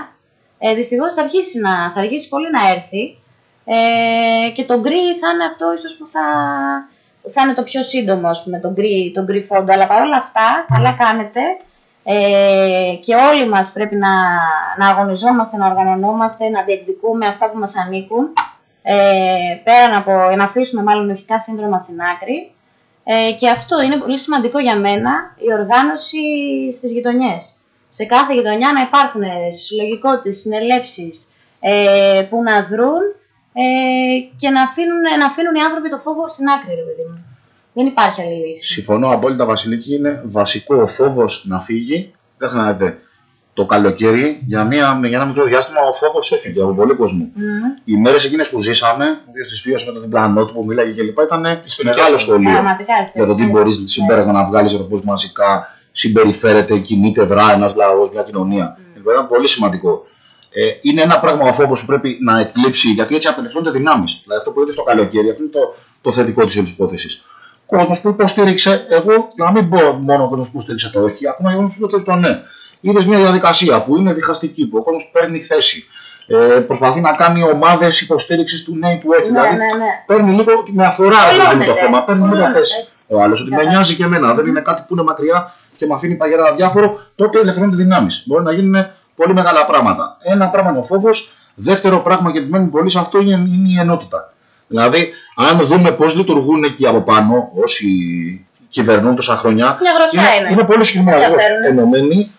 ε, δυστυχώς θα αρχίσει, να, θα αργήσει πολύ να έρθει ε, και το γκρι θα είναι αυτό ίσως που θα, θα είναι το πιο σύντομο, ας πούμε, το γκρι, το γκρι φόντο. Αλλά παρόλα αυτά, καλά κάνετε ε, και όλοι μας πρέπει να, να αγωνιζόμαστε, να οργανωνόμαστε, να διεκδικούμε αυτά που μας ανήκουν ε, πέραν από, να αφήσουμε μάλλον λογικά σύνδρομα στην άκρη ε, και αυτό είναι πολύ σημαντικό για μένα, η οργάνωση στις γειτονιές. Σε κάθε γειτονιά να υπάρχουν συλλογικότητες, συνελεύσεις ε, που να δρουν ε, και να αφήνουν, να αφήνουν οι άνθρωποι το φόβο στην άκρη, ρε παιδί μου. Δεν υπάρχει άλλη λύση. Συμφωνώ απόλυτα, Βασιλική. Είναι βασικό ο φόβος να φύγει Δεν να δείτε. Το καλοκαίρι, για, μια, για ένα μικρό διάστημα, ο φόβος έφυγε από πολύ κόσμο. Μμμ. Οι μέρες εκείνες που ζήσαμε, ο οποίος τι βίωσε με τον διπλανό του που μίλαγε κλπ. ήταν στο μεγάλο μεγάλο σχολείο. Πραγματικά είστε. Για το τι έτσι, μπορείς έτσι. συμπέρασμα να βγάλεις από πώ μαζικά συμπεριφέρεται, κινείται, δρά ένας λαός, μια κοινωνία. Λοιπόν, είναι πολύ σημαντικό. Ε, είναι ένα πράγμα ο φόβο που πρέπει να εκλείψει, γιατί έτσι απελευθερώνται δυνάμεις. Δηλαδή αυτό που είδες στο καλοκαίρι, αυτό είναι το, το θετικό της όλη υπόθεση. Κόσμος που υποστήριξε, εγώ να μην πω μόνο ο κόσμος που υποστήριξε το όχι, ακόμα ο κόσμος που υποστήριξε το ναι. Είδες μια διαδικασία που είναι διχαστική, που ο κόσμος παίρνει θέση. Ε, προσπαθεί να κάνει ομάδες υποστήριξης του ναι ή του όχι. Ναι, δηλαδή, ναι, ναι. παίρνει λίγο με αφορά Πολλώνεται, δηλαδή, το θέμα, παίρνει λίγο πολλώνεται, θέση. έτσι. Ο άλλος ότι με Κατάλαβα. νοιάζει και εμένα, δεν είναι κάτι που είναι μακριά και με αφήνει παγερά αδιάφορο, τότε ελευθερώνει δυνάμεις. Μπορεί να γίνουν πολύ μεγάλα πράγματα. Ένα πράγμα είναι ο φόβος. Δεύτερο πράγμα και επιμένει πολύ σε αυτό είναι, είναι η ενότητα. Δηλαδή, αν δούμε πώς λειτουργούν εκεί από πάνω όσοι κυβερνούν τόσα χρόνια, Μια γροθιά είναι. είναι πολύ συγκεκριμένο. Ενδιαφέρον. Ενωμένοι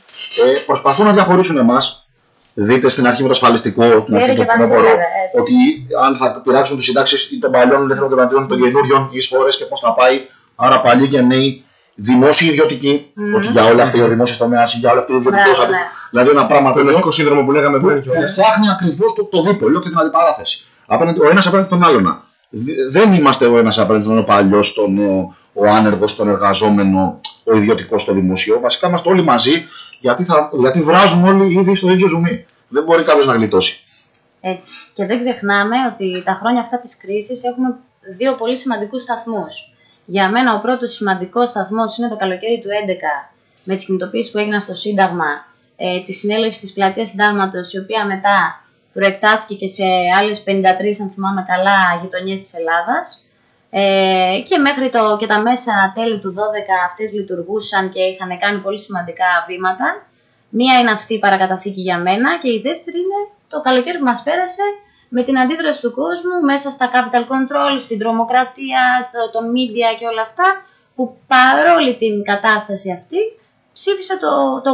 ε, προσπαθούν να διαχωρίσουν εμάς. Δείτε στην αρχή με το ασφαλιστικό, την αρχή Πήρε του και φθινόπωρο, βασίλευε, έτσι. ότι αν θα πειράξουν τις συντάξεις των παλιών ελεύθερων κρατών, των καινούριων εισφορέ και πώς θα πάει. Άρα παλιοί και νέοι, δημόσιοι ιδιωτικοί, Μμμ. ότι για όλα αυτή ο δημόσιο τομέας ή για όλα αυτή ο ιδιωτικό Μπράβο, ναι. Δηλαδή ένα πράγμα Το το οποίο λευκό σύνδρομο που λέγαμε πριν και που όλα. φτιάχνει ακριβώς το, το δίπολο και την αντιπαράθεση. Απέναντι, ο ένας απέναντι τον άλλον. Δ- Δεν είμαστε ο ένας απέναντι τον ο παλιός, το νέο, ο άνεργος, τον εργαζόμενο, ο ιδιωτικός, το δημοσίο. Βασικά είμαστε όλοι μαζί γιατί, θα, γιατί βράζουμε όλοι ήδη στο ίδιο ζουμί. Δεν μπορεί κάποιος να γλιτώσει. Έτσι. Και δεν ξεχνάμε ότι τα χρόνια αυτά της κρίσης έχουμε δύο πολύ σημαντικούς σταθμούς. Για μένα ο πρώτος σημαντικός σταθμός είναι το καλοκαίρι του 2011 με τις κινητοποίησεις που έγιναν στο Σύνταγμα, ε, τη συνέλευση της πλατείας Συντάγματος, η οποία μετά προεκτάθηκε και σε άλλες 53, αν θυμάμαι καλά, γειτονιές της Ελλάδας. Ε, και μέχρι το, και τα μέσα τέλη του 12 αυτές λειτουργούσαν και είχαν κάνει πολύ σημαντικά βήματα. Μία είναι αυτή η παρακαταθήκη για μένα και η δεύτερη είναι το καλοκαίρι που μας πέρασε με την αντίδραση του κόσμου μέσα στα capital control, στην τρομοκρατία, στο, των media και όλα αυτά που παρόλη την κατάσταση αυτή ψήφισε το, το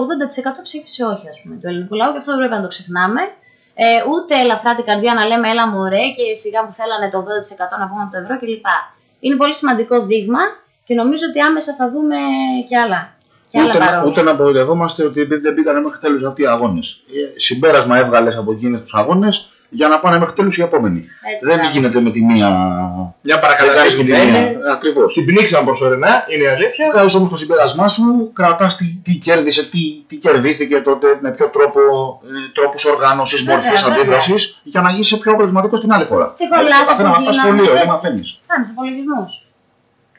80% ψήφισε όχι ας πούμε του ελληνικού λαού και αυτό δεν πρέπει να το ξεχνάμε. Ε, ούτε ελαφρά την καρδιά να λέμε έλα μωρέ και σιγά που θέλανε το 80% να βγουν από το ευρώ κλπ. Είναι πολύ σημαντικό δείγμα και νομίζω ότι άμεσα θα δούμε και άλλα. Και άλλα Ούτε, να- παρόμοια. ούτε να απογοητευόμαστε ότι επειδή δεν πήγανε μέχρι τέλους αυτοί οι αγώνες. Συμπέρασμα έβγαλες από εκείνες τους αγώνες για να πάνε μέχρι τέλους οι επόμενοι. Έτσι, δεν μπράβο. γίνεται με τη μία. Μια Δεν κάνεις παρακαταθήκη με τη ναι, μία. είναι. Ακριβώς. Την πνίξαμε προσωρινά, είναι η αλήθεια. Βγάζει όμως το συμπέρασμά σου, κρατάς τι, τι κέρδισε, τι, τι κερδίθηκε τότε, με ποιο τρόπο, ε, τρόπους οργάνωσης, Βέβαια, μορφέ βέβαια. αντίδρασης, για να γίνει πιο αποτελεσματικός την άλλη φορά. Τι κολλάτε το καθένα που να πας γίνανε, σχολείο, δεν έτσι. μαθαίνεις. Κάνεις υπολογισμούς.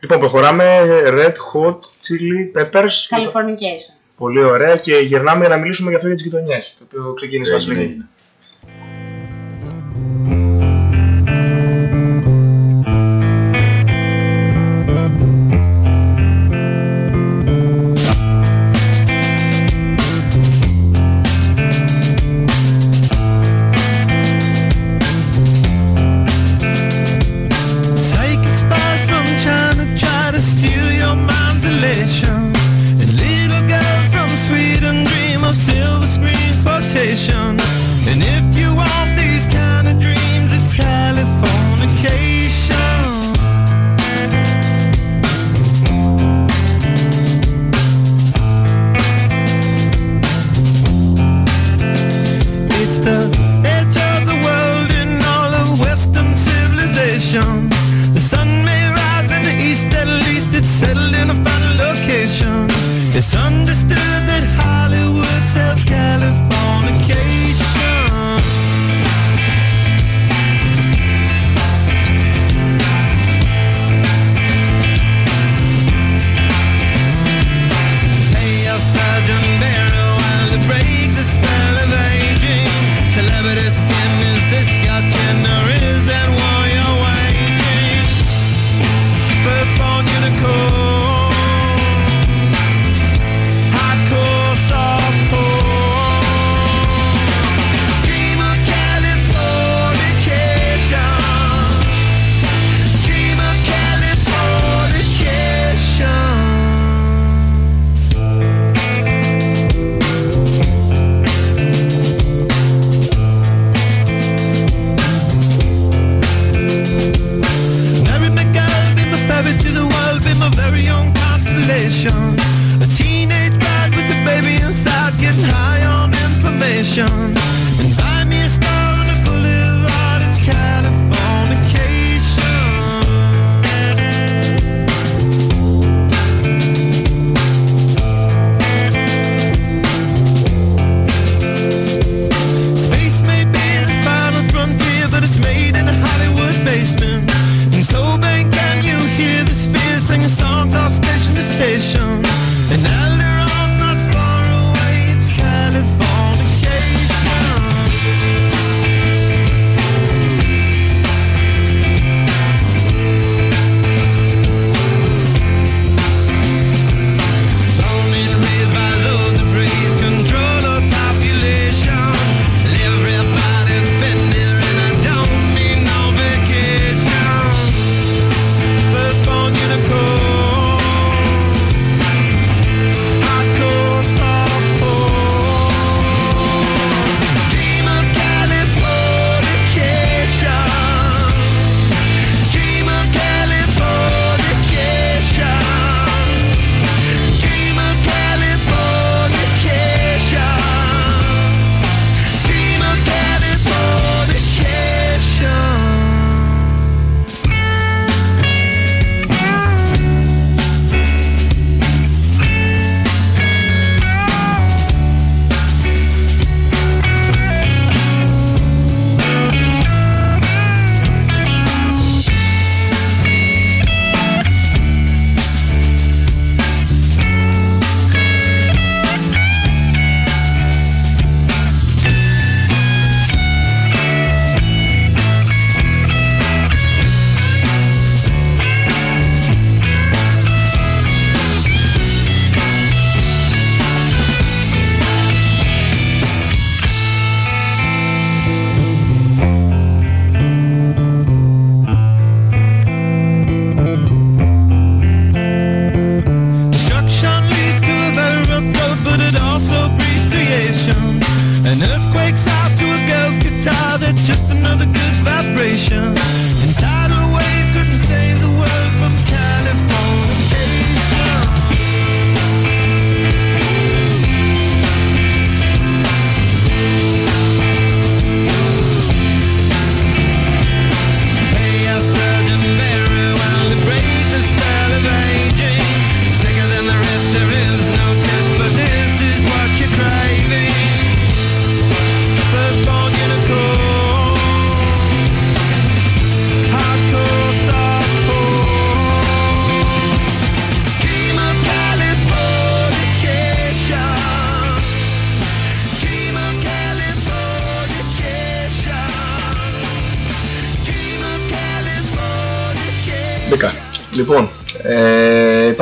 Λοιπόν, προχωράμε. Red Hot Chili Peppers. Californication. Πολύ ωραία και γυρνάμε για να μιλήσουμε για αυτό για τι γειτονιέ. Το οποίο ξεκίνησε Βασιλική. Mm.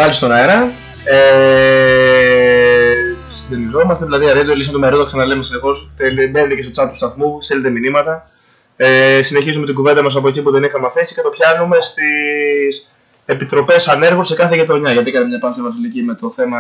Πάλι στον αέρα. Ε, συντελειζόμαστε, δηλαδή αρέτο, λύσαμε το μερό, το ξαναλέμε συνεχώς. Τελε- Μπαίνετε και στο chat του σταθμού, στέλνετε μηνύματα. Ε, συνεχίζουμε την κουβέντα μας από εκεί που δεν είχαμε αφήσει και το πιάνουμε στις επιτροπές ανέργων σε κάθε γειτονιά. Γιατί έκανε μια πάνσα βασιλική με το θέμα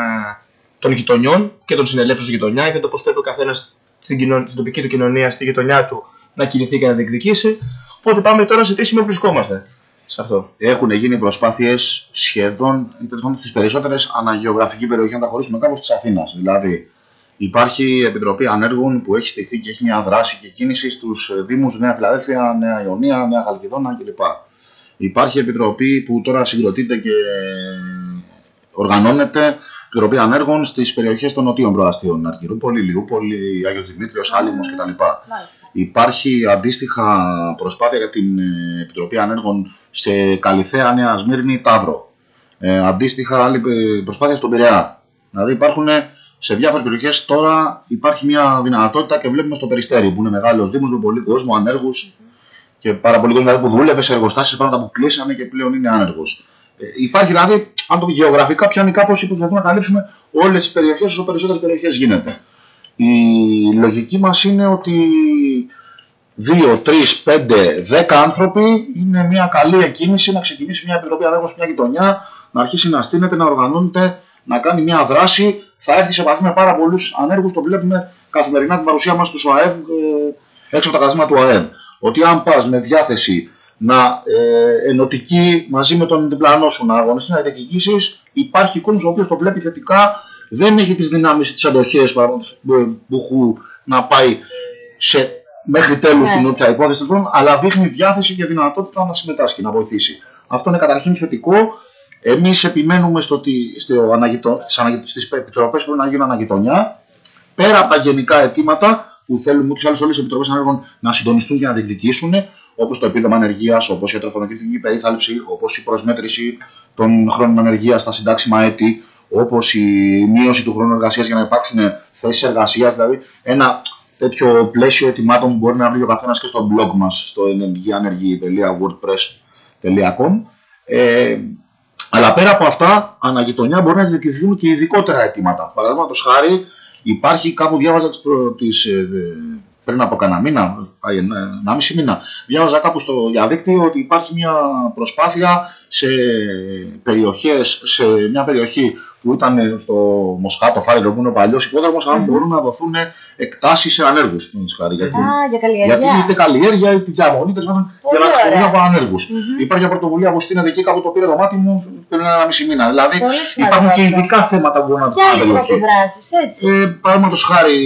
των γειτονιών και των συνελεύσεων στη γειτονιά και το πώς πρέπει ο καθένας στην, κοινο... στην τοπική του κοινωνία, στη γειτονιά του να κινηθεί και να διεκδικήσει. Οπότε πάμε τώρα σε τι σημείο βρισκόμαστε σε αυτό. Έχουν γίνει προσπάθειες σχεδόν, ή τέλος πάντων στις περισσότερες αναγεωγραφική περιοχή, να τα χωρίσουμε κάπως της Αθήνας. Δηλαδή, υπάρχει επιτροπή ανέργων που έχει στηθεί και έχει μια δράση και κίνηση στους Δήμους Νέα Φιλαδέλφια, Νέα Ιωνία, Νέα Χαλκιδόνα κλπ. Υπάρχει επιτροπή που τώρα συγκροτείται και οργανώνεται επιτροπή ανέργων στις περιοχές των νοτίων προαστίων. Αργυρούπολη, Λιούπολη, Άγιος Δημήτριος, Άλυμο κτλ. Μάλιστα. Υπάρχει αντίστοιχα προσπάθεια για την ε, Επιτροπή Ανέργων σε Καλυθέα, Νέα Σμύρνη, Ταύρο. Ε, αντίστοιχα άλλη ε, προσπάθεια στον Πειραιά. Δηλαδή υπάρχουν ε, σε διάφορες περιοχές τώρα υπάρχει μια δυνατότητα και βλέπουμε στο Περιστέρι που είναι μεγάλος Δήμος με πολύ κόσμο, ανέργους και πάρα πολύ κόσμο δηλαδή, που δούλευε σε εργοστάσεις πράγματα που κλείσανε και πλέον είναι άνεργος. Ε, υπάρχει δηλαδή, αν το γεωγραφικά πιάνει κάπω ή προσπαθούμε να καλύψουμε όλες τις περιοχές όσο περισσότερες περιοχές γίνεται. Η λογική μας είναι ότι 2, 3, 5, 10 άνθρωποι είναι μια καλή εκκίνηση να ξεκινήσει μια επιτροπή ανέργων σε μια γειτονιά, να αρχίσει να στείνεται, να οργανώνεται, να κάνει μια δράση. Θα έρθει σε επαφή με πάρα πολλούς ανέργους. Το βλέπουμε καθημερινά την παρουσία μας του ΟΑΕΒ ε, έξω από τα καθήματα του ΟΑΕΒ. Ότι αν πας με διάθεση να ε, ενωτική μαζί με τον διπλανό σου να αγωνιστεί να διεκδικήσεις, υπάρχει κόσμος ο οποίος το βλέπει θετικά δεν έχει τις δυνάμεις, τις αντοχές παραδείγματος, που- που έχουν να πάει σε, μέχρι τέλους Ναι. την όποια υπόθεση, τέλος πάντων, αλλά δείχνει διάθεση και δυνατότητα να συμμετάσχει, να βοηθήσει. Αυτό είναι καταρχήν θετικό. Εμείς επιμένουμε στο ότι στο αναγειτο, στις, αναγειτο, στις επιτροπές που πρέπει να γίνουν αναγειτονιά, πέρα από τα γενικά αιτήματα που θέλουμε ούτως ή άλλως όλες οι επιτροπές ανέργων να συντονιστούν και να διεκδικήσουν, όπως το επίδομα ανεργίας, όπως η τροφονοκριτική περίθαλψη, όπως η προσμέτρηση των χρόνων ανεργίας στα συντάξιμα έτη, όπως η μείωση του χρόνου εργασίας για να υπάρξουν θέσεις εργασίας, δηλαδή ένα τέτοιο πλαίσιο ετοιμάτων που μπορεί να βρει ο καθένας και στο blog μας, στο ενεργειανεργή.wordpress.com. Ε, αλλά πέρα από αυτά, αναγειτονιά μπορεί να διεκδικηθούν και ειδικότερα αιτήματα. Παραδείγματος χάρη, υπάρχει κάπου διάβαζα τις, προ- τις, ε, ε, πριν από κανένα μήνα, πάει ένα, ενάμιση μήνα, διάβαζα κάπου στο διαδίκτυο ότι υπάρχει μια προσπάθεια σε περιοχές, σε μια περιοχή που ήταν στο Μοσχάτο, Φάρελο, που είναι ο παλιός υπόδρομος, αν μπορούν να δοθούν εκτάσεις σε ανέργους. παραδείγματος χάρη, γιατί- Α, για καλλιέργεια. γιατί είτε καλλιέργεια είτε διαμονή τέλος πάντων, για Πολύ να χρησιμοποιούν ωραία. από ανέργους. Υπάρχει μια πρωτοβουλία που στείνεται εκεί κάπου το πήρε το μάτι μου πριν ένα μισή μήνα. Δηλαδή Πολύ σημαντικό υπάρχουν και αυτό. ειδικά θέματα που μπορούν να Ποια δουν είναι η περιοχή. δράση, έτσι; Ε, Παραδείγματος χάρη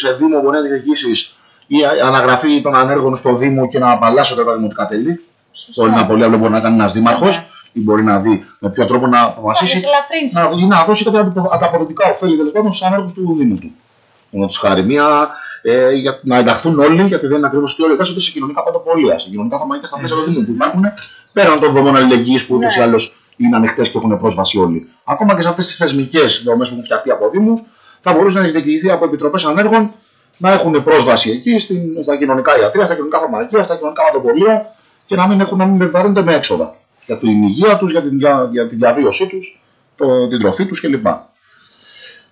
σε Δήμο μπορεί να διεκδικήσεις η αναγραφή των ανέργων στο Δήμο και να απαλλάσσονται τα δημοτικά τέλη. Σωστά. Πολύ, πολύ απλό μπορεί να κάνει ένας δήμαρχος Ναι. Ή μπορεί να δει με ποιο τρόπο να αποφασίσει Κάποιες ελαφρύνσεις. να, δει- να δώσει κάποια ανταπο- ανταποδοτικά ωφέλη τέλος πάντων στους ανέργου του Δήμου του. Να του χάρη μία, ε, για, να ενταχθούν όλοι, γιατί δεν είναι ακριβώς και όλοι εντάσσονται σε κοινωνικά παντοπολία, σε κοινωνικά θαμαϊκά στα πλαίσια του Δήμου που υπάρχουν πέραν των δομών αλληλεγγύης που ούτως ή Ναι. άλλως είναι ανοιχτές και έχουν πρόσβαση όλοι. Ακόμα και σε αυτές τις θεσμικές δομές που έχουν φτιαχτεί από Δήμους, θα μπορούσε να διεκδικηθεί από επιτροπές ανέργων να έχουν πρόσβαση εκεί στην, στα κοινωνικά ιατρία, στα κοινωνικά φαρμακεία, στα κοινωνικά παντοπολία και να μην, έχουν, να μην βαρύνονται με έξοδα για την υγεία τους, για την, δια- για την διαβίωσή τους, την τροφή τους κλπ.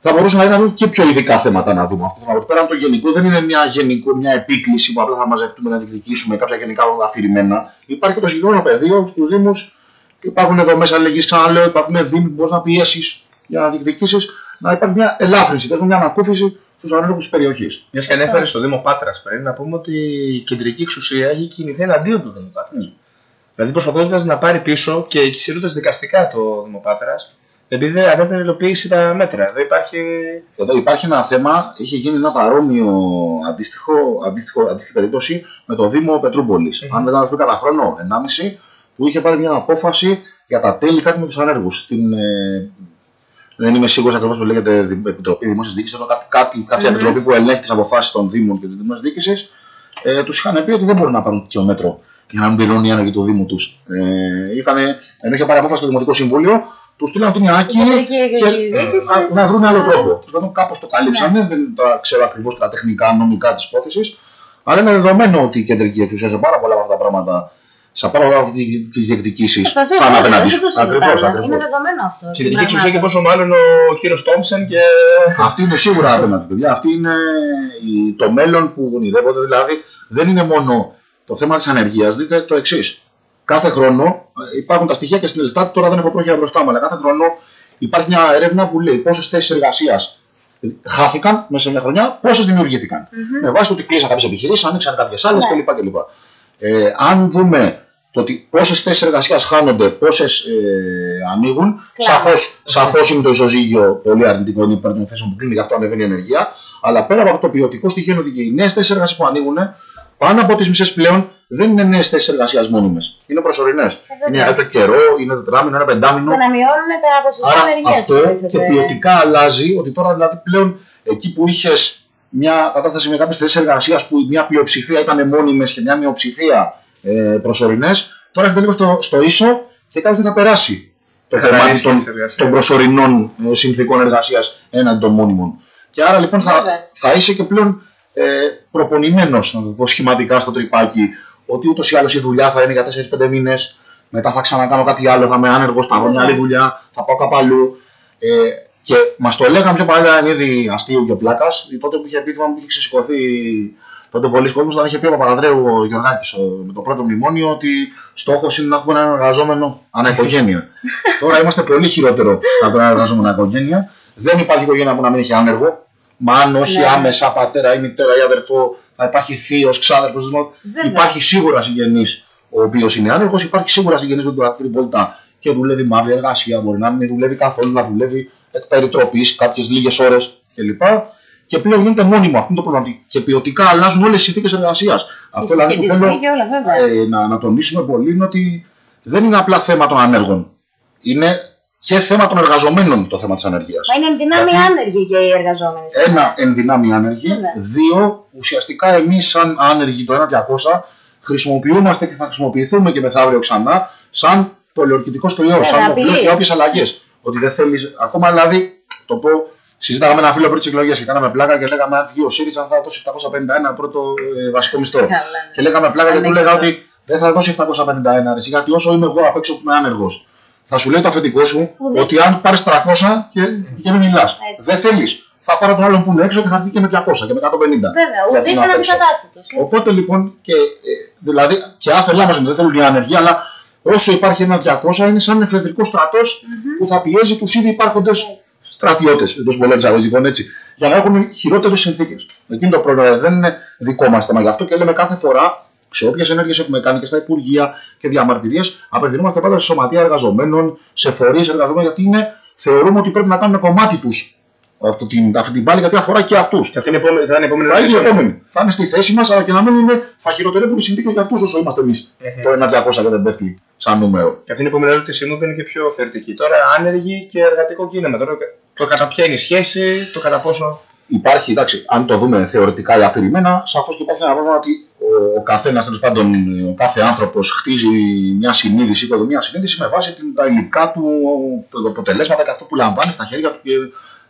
Θα μπορούσαν δηλαδή, να δουν και πιο ειδικά θέματα να δούμε αυτό το θέμα. Πέραν από το γενικό, δεν είναι μια, γενικό, μια επίκληση που απλά θα μαζευτούμε να διεκδικήσουμε κάποια γενικά αφηρημένα. Υπάρχει και το συγκεκριμένο πεδίο στους Δήμους. Υπάρχουν δομέ αλληλεγγύη, ξαναλέω, υπάρχουν Δήμοι που μπορείς να πιέσεις για να διεκδικήσεις, να υπάρχει μια ελάφρυνση, τέλος πάντων, μια ανακούφιση στους ανέργου της περιοχής. Μιας και ανέφερες στο Δήμο Πάτρας πριν, να πούμε ότι η κεντρική εξουσία έχει κινηθεί εναντίον του Δήμου Πάτρας. Ναι. Δηλαδή προσπαθώντας να πάρει πίσω και εξηρούντα δικαστικά το Δήμο Πάτρας, επειδή ανέφερε υλοποίηση τα μέτρα. Δεν υπάρχει. Εδώ υπάρχει ένα θέμα, είχε γίνει ένα παρόμοιο αντίστοιχο, αντίστοιχο, αντίστοιχη περίπτωση με το Δήμο Πετρούπολης. Μμμ. Αν δεν κάνω κανένα χρόνο, 1,5, που είχε πάρει μια απόφαση για τα τέλη κάτι με τους ανέργους. Στην, ε, δεν είμαι σίγουρος ακριβώς που λέγεται Δη- Επιτροπή Δημόσιας Διοίκησης, αλλά κάτι, κάτι, κάποια Μμμ. επιτροπή που ελέγχει τις αποφάσεις των Δήμων και της Δημόσιας Διοίκησης. Ε, τους είχαν πει ότι δεν μπορούν να πάρουν τέτοιο μέτρο για να μην πληρώνουν οι άνεργοι του Δήμου τους. Ε, είχανε, ενώ είχε πάρει απόφαση στο Δημοτικό Συμβούλιο, τους στείλαν ότι είναι άκυροι κεντρική και διοίκηση ε, να, να βρουν άλλο τρόπο. Τέλο πάντων, κάπως το καλύψανε. Ναι. Δεν τώρα ξέρω ακριβώς τα τεχνικά, νομικά της υπόθεσης. Αλλά είναι δεδομένο ότι η κεντρική εξουσία σε πάρα πολλά από αυτά τα πράγματα, σε πάρα πολλά από τις διεκδικήσεις, Προσπαθεί θα είναι να απέναντι δεν σου. το Ακριβώς, συζητάμε. ακριβώς. Είναι δεδομένο αυτό. Κεντρική εξουσία και Πραγμάτων. πόσο μάλλον ο κύριος Τόμψεν και. Αυτή είναι σίγουρα απέναντι, παιδιά. Αυτή είναι η- το μέλλον που ονειρεύονται. Δηλαδή, δεν είναι μόνο το θέμα της ανεργίας. Δείτε το εξής. Κάθε χρόνο ε, υπάρχουν τα στοιχεία και στην Ελστάτ, τώρα δεν έχω πρόχειρα μπροστά μου, αλλά κάθε χρόνο υπάρχει μια έρευνα που λέει πόσες θέσεις εργασίας χάθηκαν μέσα σε μια χρονιά, πόσες δημιουργήθηκαν. Με βάση το ότι κλείσαν κάποιες επιχειρήσεις, άνοιξαν κάποιες άλλες Ναι. κλπ. κλπ. Ε, αν δούμε το ότι πόσες θέσεις εργασίας χάνονται, πόσες ε, ανοίγουν, Κλάμα. σαφώς σαφώς είναι το ισοζύγιο πολύ αρνητικό, είναι υπέρ των θέσεων που κλείνει, γι' αυτό ανεβαίνει η ενεργεία. Αλλά πέρα από αυτό το ποιοτικό στοιχείο είναι ότι και οι νέες θέσεις εργασίας που ανοίγουν, πάνω από τις μισές πλέον δεν είναι νέες θέσεις εργασίας μόνιμες. Είναι προσωρινές. βέβαια. είναι για το καιρό, είναι τετράμινο, είναι πεντάμινο. Και να μειώνουν τα ποσοστά Άρα ανεργίας. αυτό υποτίθεται. και ποιοτικά αλλάζει ότι τώρα δηλαδή πλέον εκεί που είχες μια κατάσταση με κάποιες θέσεις εργασίας που μια πλειοψηφία ήταν μόνιμες και μια μειοψηφία ε, προσωρινές, τώρα έχετε λίγο στο, στο ίσο και κάποιος θα περάσει το Θα κομμάτι ίσχυε των, της εργασίας. των προσωρινών ε, συνθήκων εργασίας έναντι των μόνιμων. Και άρα λοιπόν θα, Βέβαια. θα είσαι και πλέον ε, προπονημένος, να το πω σχηματικά στο τρυπάκι, ότι ούτως ή άλλως η δουλειά θα είναι για 4-5 μήνες, μετά θα ξανακάνω κάτι άλλο, θα είμαι άνεργος, θα βρω μια άλλη δουλειά, θα πάω κάπου αλλού. Ε, και μας το λέγανε πιο παλιά εν είδη αστείου και πλάκας, τότε που είχε επίθυμα που είχε ξεσηκωθεί τότε πολλοί κόσμοι, όταν είχε πει ο Παπαδρέου ο Γιωργάκη με το πρώτο μνημόνιο ότι στόχος είναι να έχουμε έναν εργαζόμενο ανά οικογένεια. (laughs) Τώρα είμαστε πολύ χειρότερο από τον εργαζόμενο ανά οικογένεια. Δεν υπάρχει οικογένεια που να μην έχει άνεργο. Μα αν όχι Ναι. άμεσα πατέρα ή μητέρα ή αδερφό, θα υπάρχει θείος, ξάδερφος. Βέβαια. Υπάρχει σίγουρα συγγενής ο οποίος είναι άνεργος, υπάρχει σίγουρα συγγενής με τον δακτυλή βόλτα και δουλεύει μαύρη εργασία. Μπορεί να μην δουλεύει καθόλου, να δουλεύει εκ περιτροπής, κάποιες λίγες ώρες κλπ. Και πλέον γίνεται μόνιμο. Αυτό είναι το πρόβλημα. Και ποιοτικά αλλάζουν όλες οι συνθήκες εργασίας. Αυτό δηλαδή που Ισχύει θέλω και όλα, βέβαια. ε, να, να τονίσουμε πολύ είναι ότι δεν είναι απλά θέμα των ανέργων. Είναι και θέμα των εργαζομένων το θέμα της ανεργίας. Μα είναι ενδυνάμει Γιατί- άνεργοι και οι εργαζόμενοι. Ένα, ενδυνάμει άνεργοι. Βέβαια. Δύο, ουσιαστικά εμείς, σαν άνεργοι το 1200, χρησιμοποιούμαστε και θα χρησιμοποιηθούμε και μεθαύριο ξανά σαν πολιορκητικό στολιό, σαν απειλή. μοχλό για όποιες αλλαγές. Ότι δεν θέλεις. Ακόμα δηλαδή, το πω, συζήταγα με ένα φίλο πριν τις εκλογές και κάναμε πλάκα και λέγαμε αν βγει ο ΣΥΡΙΖΑ θα δώσει 751 πρώτο ε, βασικό μισθό. Καλά, ναι. Και λέγαμε πλάκα και του Ανέκδοτο. λέγα ότι δεν θα δώσει 751 ρε, γιατί όσο είμαι εγώ απ' έξω που είμαι άνεργος. Θα σου λέει το αφεντικό σου Ουδής. ότι αν πάρεις 300 και, και μην μιλάς. Δεν θέλεις. Θα πάρω τον άλλον που είναι έξω και θα έρθει και με 200 και με 150. Βέβαια, Για ουδή την απ' έξω. αναντικατάστατο. Οπότε λοιπόν, και, ε, δηλαδή και άθελά μα δεν θέλουν η ανεργία, αλλά όσο υπάρχει ένα 200 είναι σαν εφεδρικό στρατός που θα πιέζει τους ήδη υπάρχοντες στρατιώτες, εντός πολλών εισαγωγικών έτσι, για να έχουν χειρότερες συνθήκες. Εκείνο το πρόβλημα δεν είναι δικό μας θέμα. Γι' αυτό και λέμε κάθε φορά σε όποιες ενέργειες έχουμε κάνει και στα υπουργεία και διαμαρτυρίες, απευθυνόμαστε πάντα σε σωματεία εργαζομένων, σε φορείς εργαζομένων, γιατί είναι, θεωρούμε ότι πρέπει να κάνουν κομμάτι τους αυτή την, αυτή την πάλη, γιατί αφορά και αυτούς. Και αυτή είναι η επόμενη- θα είναι η επόμενη Θα είναι οι ερώτηση. επόμενοι. Θα είναι στη θέση μας, αλλά και να μην είναι, θα χειροτερεύουν οι συνθήκε για αυτούς όσο είμαστε εμείς. Το 1-200 και δεν πέφτει σαν νούμερο. Και αυτή είναι η επόμενη ερώτησή μου που είναι και πιο θεωρητική. Τώρα, άνεργοι και εργατικό κίνημα. Τώρα, το κατά ποια είναι η σχέση, το κατά πόσο. Υπάρχει, εντάξει, αν το δούμε θεωρητικά ή αφηρημένα, σαφώς και υπάρχει ένα πρόβλημα ότι ο, ο καθένας, τέλος πάντων, ο κάθε άνθρωπος χτίζει μια συνείδηση, οικοδομεί μια συνείδηση με βάση την, τα υλικά του, τα αποτελέσματα και αυτό που λαμβάνει στα χέρια του και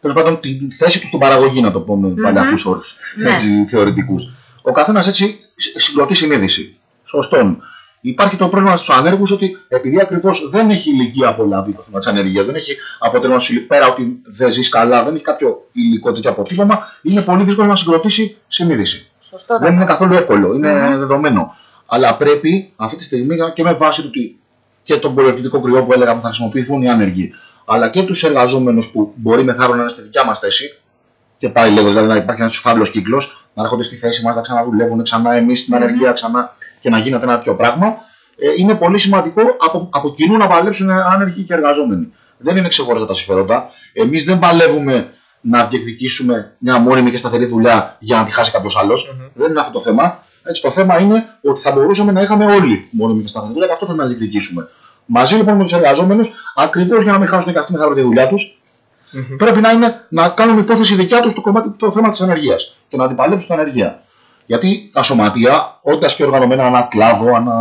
τέλος πάντων τη θέση του στην παραγωγή, να το πούμε mm-hmm. παλιακού όρους, Ναι. έτσι θεωρητικούς. Ο καθένας έτσι συ- συγκροτεί συνείδηση. Σωστόν. Υπάρχει το πρόβλημα στους ανέργους ότι επειδή ακριβώς δεν έχει ηλικία απολαύει το θέμα της ανεργίας, δεν έχει αποτέλεσμα σου πέρα ότι δεν ζεις καλά, δεν έχει κάποιο υλικό τέτοιο αποτύπωμα, είναι πολύ δύσκολο να συγκροτήσει συνείδηση. Σωστό. Δεν είναι καθόλου εύκολο, είναι δεδομένο. Αλλά πρέπει αυτή τη στιγμή και με βάση του ότι και τον πολιορκητικό κρυό που έλεγαμε θα χρησιμοποιηθούν οι άνεργοι, αλλά και τους εργαζόμενους που μπορεί μεθαύριο να είναι στη δικιά μας θέση, και πάει λίγο, δηλαδή να υπάρχει ένας φαύλο κύκλος, να έρχονται στη θέση μας, να ξαναδουλεύουν ξανά εμείς στην ανεργία ξανά και να γίνεται ένα τέτοιο πράγμα. Ε, είναι πολύ σημαντικό από, από κοινού να παλέψουν άνεργοι και εργαζόμενοι. Δεν είναι ξεχωριστά τα συμφέροντα. Εμείς δεν παλεύουμε να διεκδικήσουμε μια μόνιμη και σταθερή δουλειά για να τη χάσει κάποιος Δεν είναι αυτό το θέμα. Έτσι, το θέμα είναι ότι θα μπορούσαμε να είχαμε όλοι μόνιμη και σταθερή δουλειά και αυτό θέλουμε να διεκδικήσουμε. Μαζί λοιπόν με τους εργαζόμενους, ακριβώς για να μην χάσουν και αυτοί μεθαύριο τη δουλειά τους, πρέπει να, είναι, να κάνουν υπόθεση δικιά τους το, κομμάτι, το θέμα της ανεργίας και να αντιπαλέψουν την ανεργία. Γιατί τα σωματεία, όντα και οργανωμένα ένα κλάδο, ένα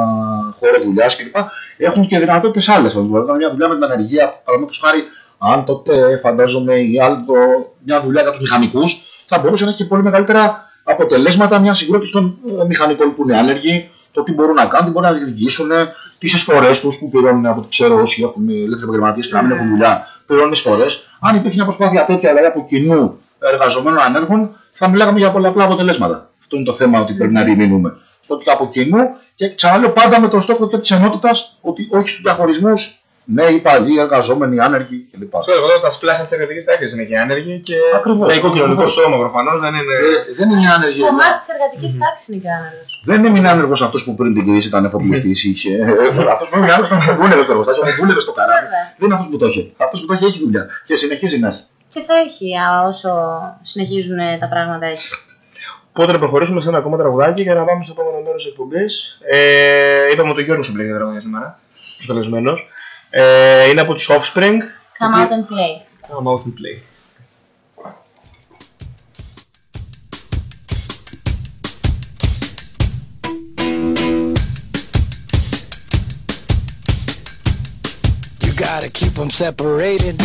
χώρο δουλειάς κλπ., έχουν και δυνατότητες άλλες. Δηλαδή, μπορεί να κάνουν μια δουλειά με την ανεργία, παραδείγματος χάρη, αν τότε φαντάζομαι ή άλλο, μια δουλειά για τους μηχανικούς, θα μπορούσε να έχει πολύ μεγαλύτερα αποτελέσματα μια συγκρότηση των ε, μηχανικών που είναι άνεργοι, το τι μπορούν να κάνουν, τι μπορούν να διεκδικήσουν, τις εισφορές τους που πληρώνουν από ό,τι ξέρω όσοι έχουν ελεύθεροι επαγγελματίες και να μην έχουν δουλειά, πληρώνουν εισφορές. Αν υπήρχε μια προσπάθεια τέτοια δηλαδή από κοινού εργαζομένων ανέργων, θα μιλάγαμε για πολλαπλά αποτελέσματα. Αυτό είναι το θέμα ότι πρέπει να επιμείνουμε. Στο ότι από κοινού και ξαναλέω πάντα με τον στόχο και της ενότητας ότι όχι στους διαχωρισμούς νέοι, παλιοί, εργαζόμενοι, άνεργοι κλπ. Ξέρω εγώ τα σπλάχα της εργατικής τάξης είναι και άνεργοι και. Ακριβώς, Λαϊκό κοινωνικό ακριβώς. σώμα προφανώς δεν είναι. Ε, δεν είναι άνεργοι. Κομμάτι της εργατικής τάξης είναι και άνεργος. Δεν έμεινε άνεργος αυτός που πριν την κρίση ήταν εφοπλιστή. είχε. Αυτός που έμεινε άνεργος ήταν βούλευε στο εργοστάσιο, βούλευε στο καράβι. Βέβαια. Δεν είναι αυτός που το είχε. Αυτός που το είχε έχει δουλειά και συνεχίζει να έχει. Και θα έχει α, όσο συνεχίζουν ε, τα πράγματα έτσι. Οπότε να προχωρήσουμε σε ένα ακόμα τραγουδάκι για να πάμε στο επόμενο μέρος της εκπομπής. Ε, είπαμε ότι ο Γιώργος συμπλέγει τα τραγουδιά σήμερα. Καλεσμένος. Ε, είναι από του Offspring. Come out and play. Come out and play. You gotta keep them separated.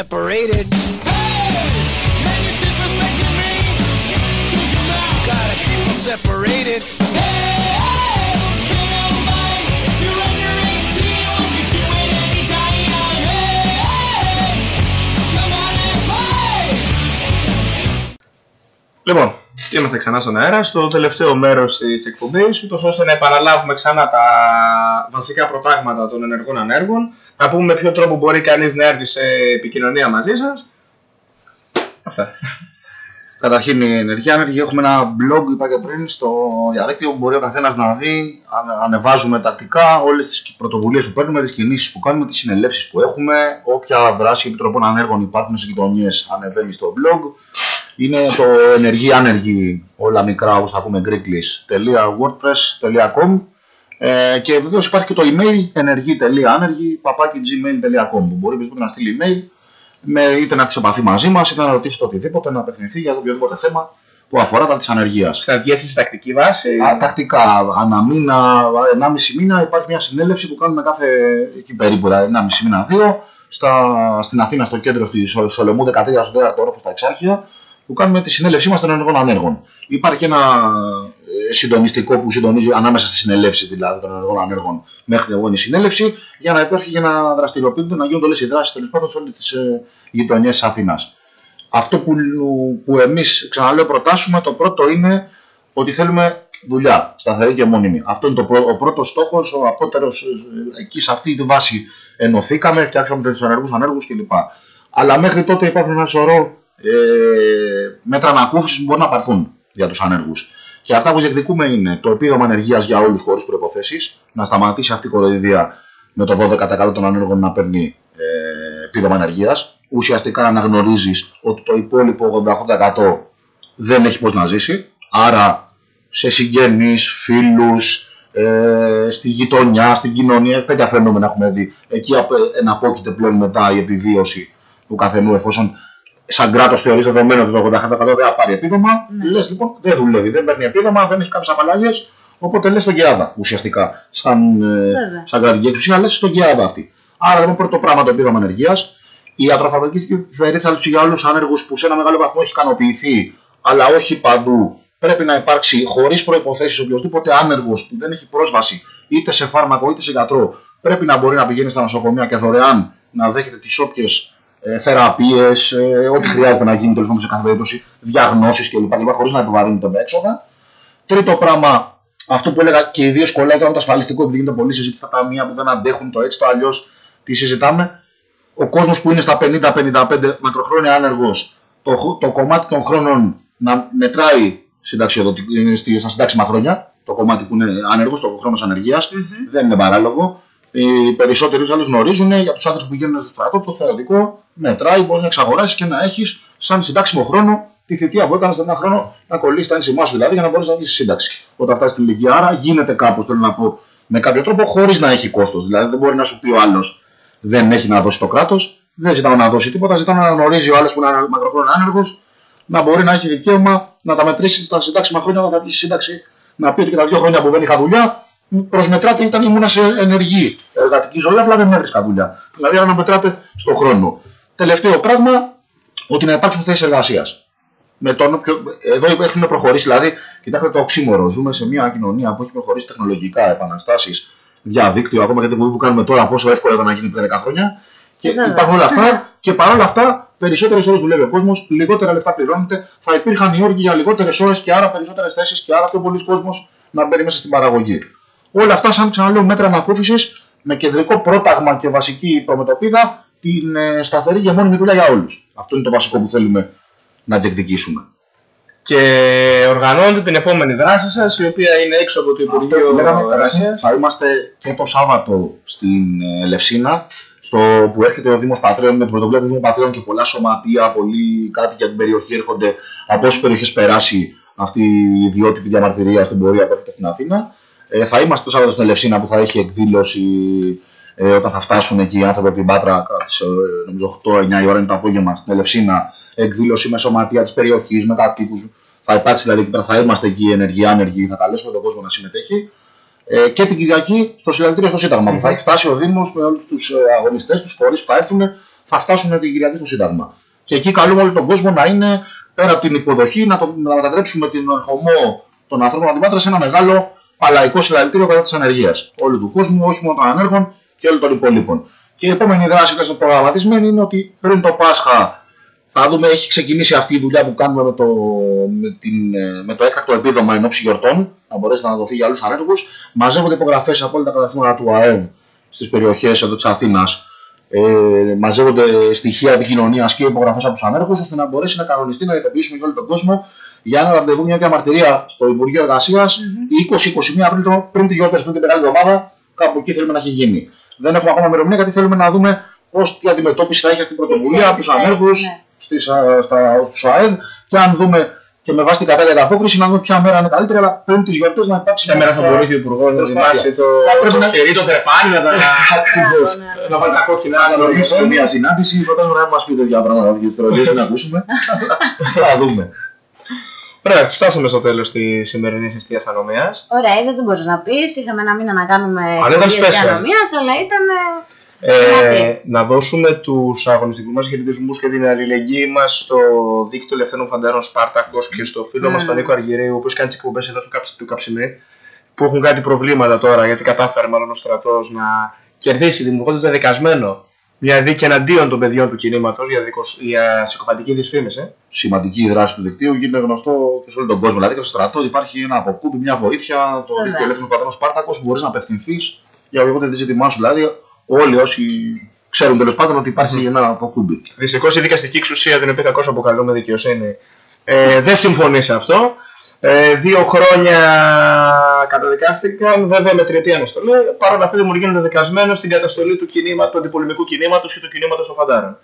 Separated. Hey, man, you're disrespecting me. Took him out. Gotta keep them separated. Hey, hey, pay no mind. You're under 18, won't be doing any time. Hey, hey, come on and play. Λοιπόν, είμαστε ξανά στον αέρα, στο τελευταίο μέρος της εκπομπής, ούτως ώστε να επαναλάβουμε ξανά τα βασικά προτάγματα των ενεργών ανέργων, να πούμε με ποιο τρόπο μπορεί κανείς να έρθει σε επικοινωνία μαζί σας. Αυτά. Καταρχήν η ενεργεία άνεργη έχουμε ένα blog, είπα και πριν, στο διαδίκτυο που μπορεί ο καθένας να δει. Ανε- Ανεβάζουμε τακτικά όλες τις πρωτοβουλίες που παίρνουμε, τις κινήσεις που κάνουμε, τις συνελεύσεις που έχουμε. Όποια δράση επιτροπών ανέργων υπάρχουν σε γειτονιές ανεβαίνει στο blog. Είναι το ενεργή άνεργη, όλα μικρά όπως θα πούμε greeklish.wordpress.com ε, και βεβαίως υπάρχει και το email ενεργή.άνεργη παπάκι gmail.com που μπορεί οπωσδήποτε να στείλει email με, είτε να έρθει σε επαφή μαζί μας, είτε να ρωτήσει το οτιδήποτε, να απευθυνθεί για οποιοδήποτε θέμα που αφορά τα της ανεργίας. Συναντιέσεις σε τακτική βάση. Τακτικά, ανά μήνα, 1,5 μήνα υπάρχει μια συνέλευση που κάνουμε κάθε εκεί περίπου, δηλαδή 1,5 μήνα, 2, στα, στην Αθήνα, στο κέντρο στη Σο- Σολομού 13, στο 4ο όροφος στα Εξάρχεια, που κάνουμε τη συνέλευσή μας των ενεργών ανέργων. Υπάρχει ένα ε, συντονιστικό που συντονίζει ανάμεσα στη συνελεύση δηλαδή των ενεργών ανέργων μέχρι την επόμενη συνέλευση, για να υπάρχει για να δραστηριοποιούνται, να γίνονται όλες οι δράσεις τέλος πάντων σε όλε τις ε, γειτονιές της Αθήνας. Αυτό που, που εμείς, ξαναλέω, προτάσουμε, το πρώτο είναι ότι θέλουμε δουλειά, σταθερή και μόνιμη. Αυτό είναι το πρω- ο πρώτος στόχος, ο απότερος. Εκεί σε αυτή τη βάση ενωθήκαμε, φτιάξαμε του ενεργούς ανέργους κλπ. Αλλά μέχρι τότε υπάρχουν ένα σωρό ε, μέτρα ανακούφισης που μπορούν να πάρθουν για τους ανέργους. Και αυτά που διεκδικούμε είναι το επίδομα ανεργίας για όλους χωρίς προποθέσει, να σταματήσει αυτή η κοροϊδία με το 12% των ανέργων να παίρνει ε, επίδομα ανεργίας. Ουσιαστικά να αναγνωρίζει ότι το υπόλοιπο 88% δεν έχει πώς να ζήσει. Άρα σε συγγενείς, φίλους, ε, στη γειτονιά, στην κοινωνία, τέτοια φαινόμενα έχουμε δει. Εκεί απ- εναπόκειται πλέον μετά η επιβίωση του καθενού εφόσον σαν κράτος θεωρεί δεδομένο ότι το 80% δεν θα πάρει επίδομα. Ναι. Λες λοιπόν δεν δουλεύει, δεν παίρνει επίδομα, δεν έχει κάποιες απαλλαγές. Οπότε λες στον ΚΕΑΔΑ ουσιαστικά. Σαν, ε, Βέβαια. σαν κρατική εξουσία λες στον ΚΕΑΔΑ αυτή. Άρα λοιπόν πρώτο πράγμα το επίδομα ανεργίας. Η ιατροφαρμακευτική περίθαλψη για όλους τους άνεργους που σε ένα μεγάλο βαθμό έχει ικανοποιηθεί, αλλά όχι παντού. Πρέπει να υπάρξει χωρίς προποθέσει οποιοδήποτε άνεργος που δεν έχει πρόσβαση είτε σε φάρμακο είτε σε γιατρό. Πρέπει να μπορεί να πηγαίνει στα νοσοκομεία και δωρεάν να δέχεται τις όποιες θεραπείες, ό,τι χρειάζεται να γίνει τέλο πάντων σε κάθε περίπτωση, διαγνώσεις κλπ. χωρίς να επιβαρύνεται με έξοδα. Τρίτο πράγμα, αυτό που έλεγα και ιδίω κολλάει τώρα με το ασφαλιστικό, επειδή γίνεται πολλή συζήτηση στα ταμεία που δεν αντέχουν το έτσι, το αλλιώς τι συζητάμε. Ο κόσμος που είναι στα 50-55 μακροχρόνια άνεργος, το, το κομμάτι των χρόνων να μετράει συνταξιοδοτική- στη- στα συντάξιμα χρόνια, το κομμάτι που είναι άνεργος, το χρόνος ανεργίας, δεν είναι παράλογο. Οι περισσότεροι τους άλλους γνωρίζουν για τους άντρε που πηγαίνουν στο στρατό, το θεωρητικό μετράει, μπορείς να εξαγοράσεις και να έχεις σαν συντάξιμο χρόνο τη θητεία που έκανες στον ένα χρόνο να κολλήσεις τα ένσημά σου δηλαδή για να μπορείς να βγει στη σύνταξη. Όταν φτάσεις στην ηλικία, άρα γίνεται κάπως, θέλω να πω, με κάποιο τρόπο χωρίς να έχει κόστος. Δηλαδή δεν μπορεί να σου πει ο άλλος δεν έχει να δώσει το κράτος, δεν ζητάω να δώσει τίποτα, ζητάω να γνωρίζει ο άλλος που είναι μακροχρόνιο άνεργος να μπορεί να έχει δικαίωμα να τα μετρήσεις στα συντάξιμα χρόνια όταν θα βγεις στη σύνταξη. Να πει ότι και τα δύο χρόνια που δεν είχα δουλειά, προσμετράτε ήταν ήμουνα σε ενεργή εργατική ζωή, αλλά δεν έβρισκα δουλειά. Δηλαδή να μετράτε στον χρόνο. Τελευταίο πράγμα, ότι να υπάρξουν θέσεις εργασίας. Με τον, όποιο- εδώ έχουμε προχωρήσει, δηλαδή, κοιτάξτε το οξύμορο. Ζούμε σε μια κοινωνία που έχει προχωρήσει τεχνολογικά, επαναστάσεις, διαδίκτυο, ακόμα και την που κάνουμε τώρα, πόσο εύκολα ήταν να γίνει πριν 10 χρόνια. Και Βέβαια. υπάρχουν όλα αυτά και παρόλα αυτά περισσότερες ώρες δουλεύει ο κόσμος, λιγότερα λεφτά πληρώνεται, θα υπήρχαν οι όρκοι για λιγότερες ώρες και άρα περισσότερες θέσεις και άρα πιο πολλοί κόσμος να μπαίνει μέσα στην παραγωγή. Όλα αυτά, σαν ξαναλέω, μέτρα ανακούφισης με κεντρικό πρόταγμα και βασική προμετωπίδα την ε, σταθερή και μόνιμη δουλειά για όλους. Αυτό είναι το βασικό που θέλουμε να διεκδικήσουμε. Και οργανώνετε την επόμενη δράση σας, η οποία είναι έξω από το Αυτό Υπουργείο που λέγαμε, Εργασία. θα είμαστε και το Σάββατο στην ε, Λευσίνα, στο που έρχεται ο Δήμος Πατρέων με την πρωτοβουλία του Δήμου Πατρέων και πολλά σωματεία, πολλοί κάτι για την περιοχή έρχονται από όσες περιοχές περάσει αυτή η ιδιότυπη διαμαρτυρία στην πορεία που έρχεται στην Αθήνα. Ε, θα είμαστε το Σάββατος στην Ελευσίνα που θα έχει εκδήλωση ε, όταν θα φτάσουν εκεί οι άνθρωποι από την Πάτρα, τις, ε, νομίζω 8-9 η ώρα είναι το απόγευμα στην Ελευσίνα, εκδήλωση με σωματεία της περιοχής, με κατοίκου. Θα υπάρξει δηλαδή εκεί πέρα, θα είμαστε εκεί ενεργοί, άνεργοι, θα καλέσουμε τον κόσμο να συμμετέχει. Ε, και την Κυριακή στο συλλαλητήριο στο Σύνταγμα. που Θα έχει φτάσει ο Δήμος με όλους τους αγωνιστές, τους φορεί που θα έρθουν, θα φτάσουν την Κυριακή στο Σύνταγμα. Και εκεί καλούμε όλο τον κόσμο να είναι πέρα από την υποδοχή, να, το, να μετατρέψουμε την ερχομό των ανθρώπων από την Πάτρα σε ένα μεγάλο παλαϊκό συλλαλητήριο κατά της ανεργίας. Όλου του κόσμου, όχι μόνο των ανέργων και όλων των υπολείπων. Και η επόμενη δράση που είναι προγραμματισμένη είναι ότι πριν το Πάσχα θα δούμε, έχει ξεκινήσει αυτή η δουλειά που κάνουμε με το, με την, ε, με το έκτακτο επίδομα εν ώψη γιορτών, να μπορέσει να δοθεί για άλλους ανέργους. Μαζεύονται υπογραφές από όλα τα καταστήματα του ΑΕΒ στις περιοχές εδώ της Αθήνας. Ε, μαζεύονται στοιχεία επικοινωνίας και υπογραφές από τους ανέργους, ώστε να μπορέσει να κανονιστεί να ειδοποιήσουμε για όλο τον κόσμο για ένα ραντεβού, μια διαμαρτυρία στο Υπουργείο Εργασίας 20-21 Απρίλιο, πριν τη γιορτέ, πριν την μεγάλη εβδομάδα, κάπου εκεί θέλουμε να έχει γίνει. Δεν έχουμε ακόμα ημερομηνία γιατί θέλουμε να δούμε πώς τι αντιμετώπιση θα έχει αυτή η πρωτοβουλία από του Εξέλιξη, ανέργους, ναι. στις, α, στα, στους ΑΕΔ και αν δούμε και με βάση την κατάλληλη απόκριση να δούμε ποια μέρα είναι καλύτερη, αλλά πριν τις γιορτές να υπάρξει Ποια μέρα θα κάποια μπορεί και ο Υπουργός να προσπάθεια. ετοιμάσει το, Θα πρέπει το να- σφυρί, το τρεπάνι, να τα. (laughs) Ακριβώς. Ναι, ναι. να βάλει τα κόκκινα. Να οργανώσουμε μια συνάντηση, φαντάζομαι να μας πει τέτοια πράγματα για τις τρολίες να ακούσουμε. (laughs) Θα δούμε. Ωραία, φτάσαμε στο τέλος της σημερινής εστίας ανομίας. Ωραία, είδες δεν μπορείς να πεις, είχαμε ένα μήνα να κάνουμε Αλλά ήταν εκπομπή special. αστυνομίας, αλλά ήταν... ε, Ε, να δώσουμε τους αγωνιστικούς μας χαιρετισμούς και την αλληλεγγύη μας στο δίκτυο Ελευθέρων Φαντάρων Σπάρτακο και στο φίλο μας Mm. τον Νίκο Αργυρίου, ο οποίος κάνει τις εκπομπές εδώ στο Καψι- του Καψιμί, που έχουν κάτι προβλήματα τώρα γιατί κατάφερε μάλλον ο στρατός να κερδίσει δημιουργώντας δεδικασμένο μια δίκη εναντίον των παιδιών του κινήματος για, δικος- για συκοφαντική δυσφήμιση. Σημαντική η δράση του δικτύου γίνεται γνωστό και σε όλο τον κόσμο. Δηλαδή και στο στρατό ότι υπάρχει ένα αποκούμπι, μια βοήθεια, το Βέβαια. δίκτυο ελεύθερων πατρών Σπάρτακος που μπορείς να απευθυνθείς για οποιοδήποτε ζήτημά σου. Δηλαδή όλοι όσοι ξέρουν τέλος πάντων ότι υπάρχει ένα αποκούμπι. Δυστυχώς η δικαστική εξουσία, την οποία κακώς αποκαλούμε δικαιοσύνη, ε, δεν συμφωνεί σε αυτό. Ε, δύο χρόνια καταδικάστηκαν, βέβαια με τριετή αναστολή. Παρ' όλα αυτά δημιουργεί δεδικασμένο στην καταστολή του, κινήμα, του αντιπολεμικού κινήματος και του κινήματος των φαντάρων.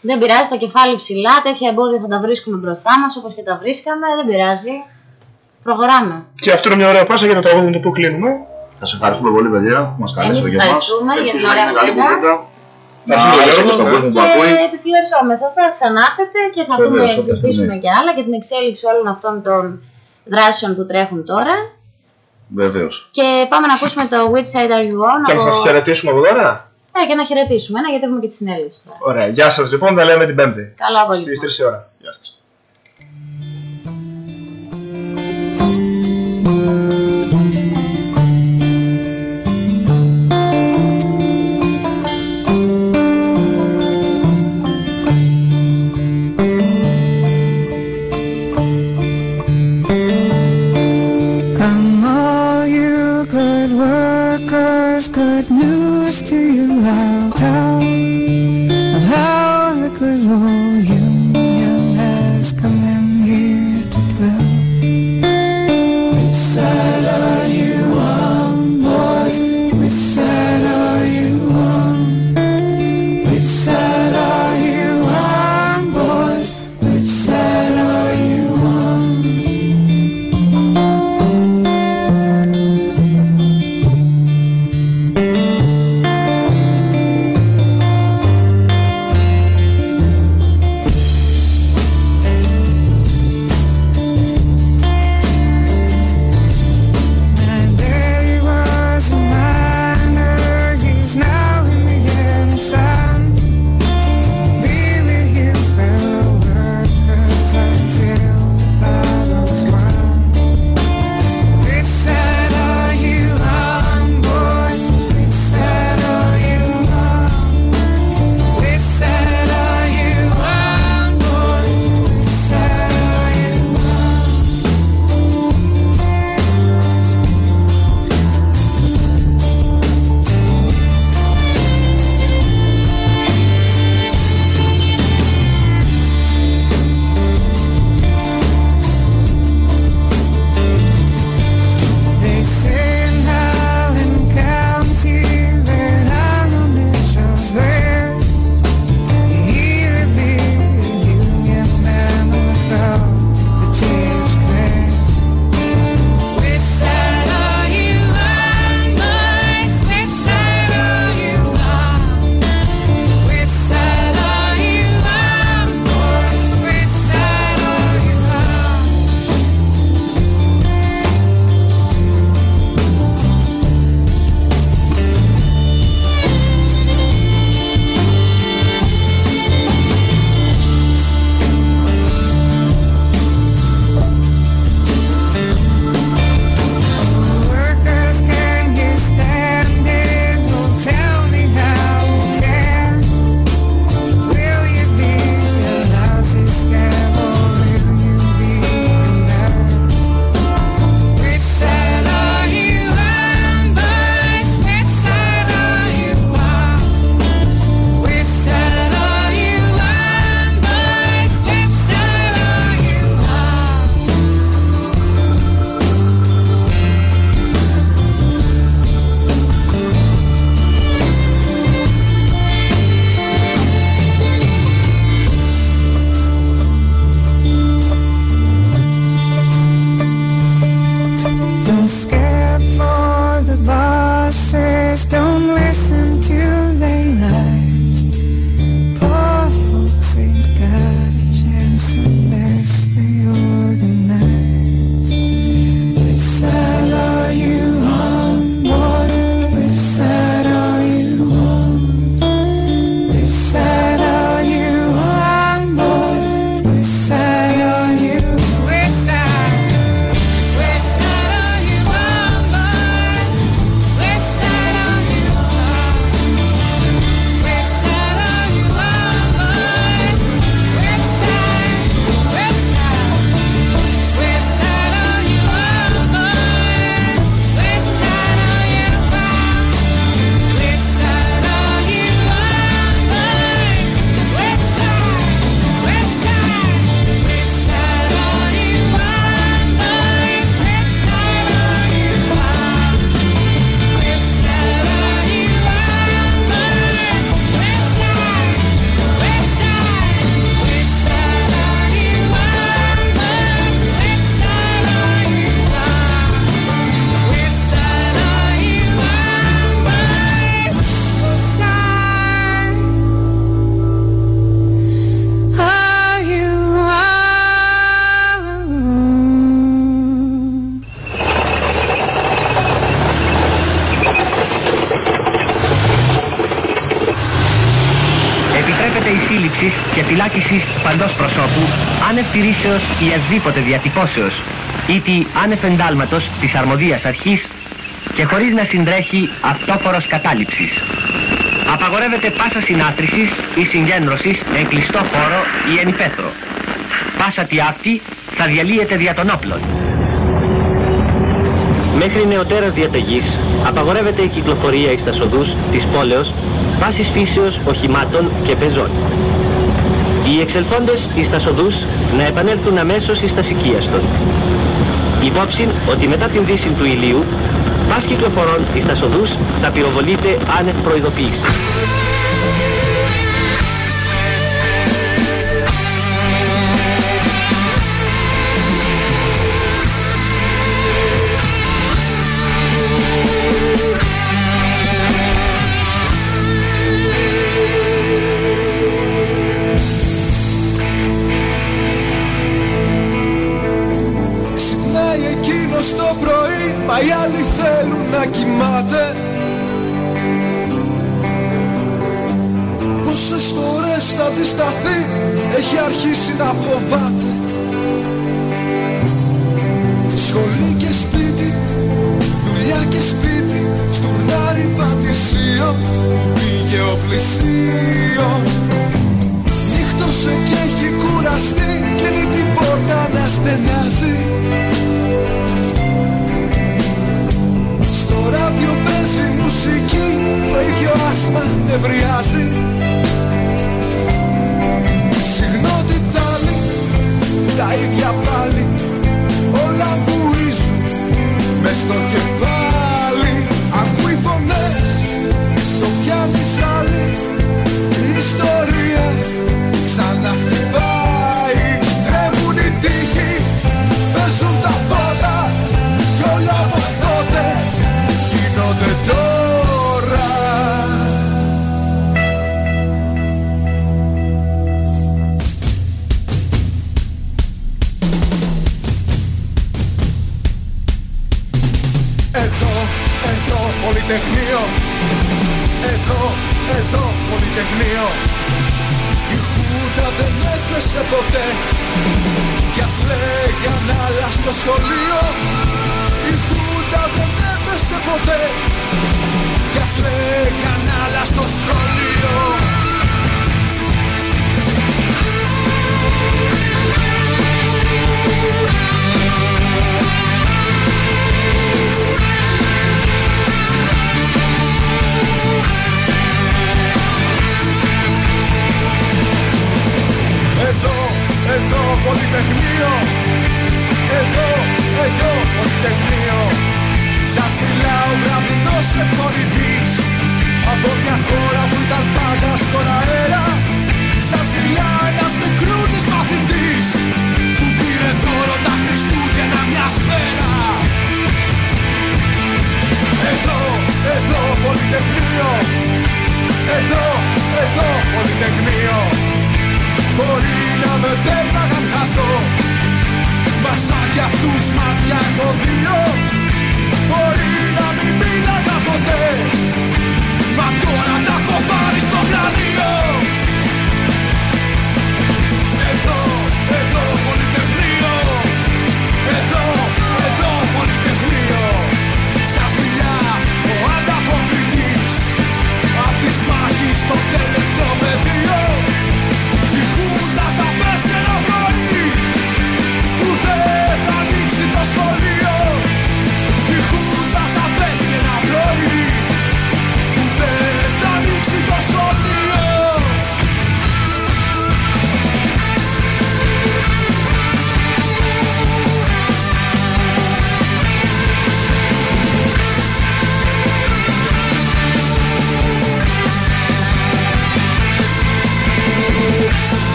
Δεν πειράζει το κεφάλι ψηλά, τέτοια εμπόδια θα τα βρίσκουμε μπροστά μας, όπως και τα βρίσκαμε, δεν πειράζει. Προχωράμε. Και αυτό είναι μια ωραία πάσα για το τραγούδι με το που κλείνουμε. Θα σε ευχαριστούμε πολύ, παιδιά, που μα καλέσατε Εμείς και εμάς. ευχαριστούμε για την ωραία κουβέντα. Να Ευχαριστούμε, άρεσε Γιώργο. και στον κόσμο που Και ακούει. επιφυλασσόμεθα, θα ξανάρθετε και θα Βεβαίως, πούμε, όποια συζητήσουμε στιγμή. και άλλα για την εξέλιξη όλων αυτών των δράσεων που τρέχουν τώρα. Βεβαίως. Και πάμε να ακούσουμε το Which Side Are You On Και να από... σας χαιρετήσουμε από τώρα; Ε, και να χαιρετήσουμε ένα γιατί έχουμε και τη συνέλευση τώρα. Ωραία. Γεια σας λοιπόν, τα λέμε την Πέμπτη. Καλό απόγευμα. Στις 3 η ώρα. Γεια σας. Τηρήσεως ή ασδήποτε διατυπώσεως, ή τη άνευ εντάλματος της αρμοδίας αρχής και χωρίς να συντρέχει αυτόφορος κατάληψης. Απαγορεύεται πάσα συνάθρησης ή συγκέντρωσης εν κλειστό χώρο ή εν υπαίθρο. Πάσα τι αυτή θα διαλύεται δια των όπλων. Μέχρι νεωτέρας διαταγής απαγορεύεται η κυκλοφορία εις τας οδούς της πόλεως πάσης φύσεως οχημάτων και πεζών. Οι εξελθόντες εις τας οδούς να επανέλθουν αμέσως εις τας οικίαστον. Υπόψη ότι μετά την δύση του ηλίου, πας κυκλοφορών εις τας οδούς θα πυροβολείται άνευ προειδοποίησης. Αντισταθεί Έχει αρχίσει να φοβάται. Σχολή και σπίτι Δουλειά και σπίτι Στουρνάρι πατησίο Πήγε ο πλησίο. Νύχτωσε και έχει κουραστεί Κλείνει την πόρτα να στενάζει Στο ράδιο παίζει μουσική Το ίδιο άσμα νευριάζει Τα ίδια πάλι. Όλα βουίζουν Μες στο κεφάλι πολυτεχνείο Η Χούντα δεν έπεσε ποτέ. Κι ας λέγαν άλλα στο σχολείο. Η Χούντα δεν έπεσε ποτέ. Κι ας λέγαν άλλα στο σχολείο εδώ πολυτεχνείο. Εδώ, εδώ πολυτεχνείο. Σας μιλάω γραμμινός εκπονητής Από μια χώρα που ήταν πάντα στον αέρα. Σας μιλά ένας μικρούλης μαθητής Που πήρε δώρο τα Χριστούγεννα μια σφαίρα. Εδώ, εδώ πολυτεχνείο. Εδώ, εδώ πολυτεχνείο Μπορεί να με πέταγαν χάσω. Μα σαν κι αυτούς μάτια έχω δύο Μπορεί να μην μίλαγα ποτέ. Μα τώρα τα έχω πάρει στο πλανείο Εδώ, εδώ πολυτεχνείο. Εδώ, εδώ πολυτεχνείο. Σας μιλά ο ανταποκριτής. Απ' της μάχης στο τελευταίο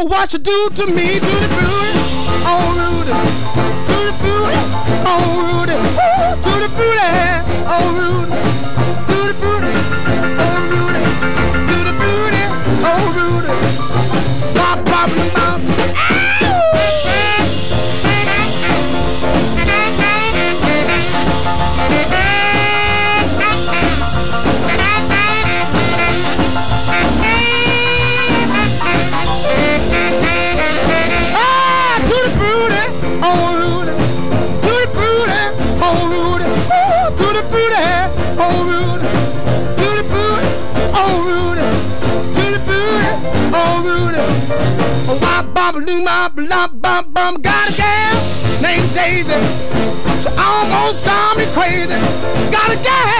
know what you do to me, to the blue. It's driving me crazy. Gotta get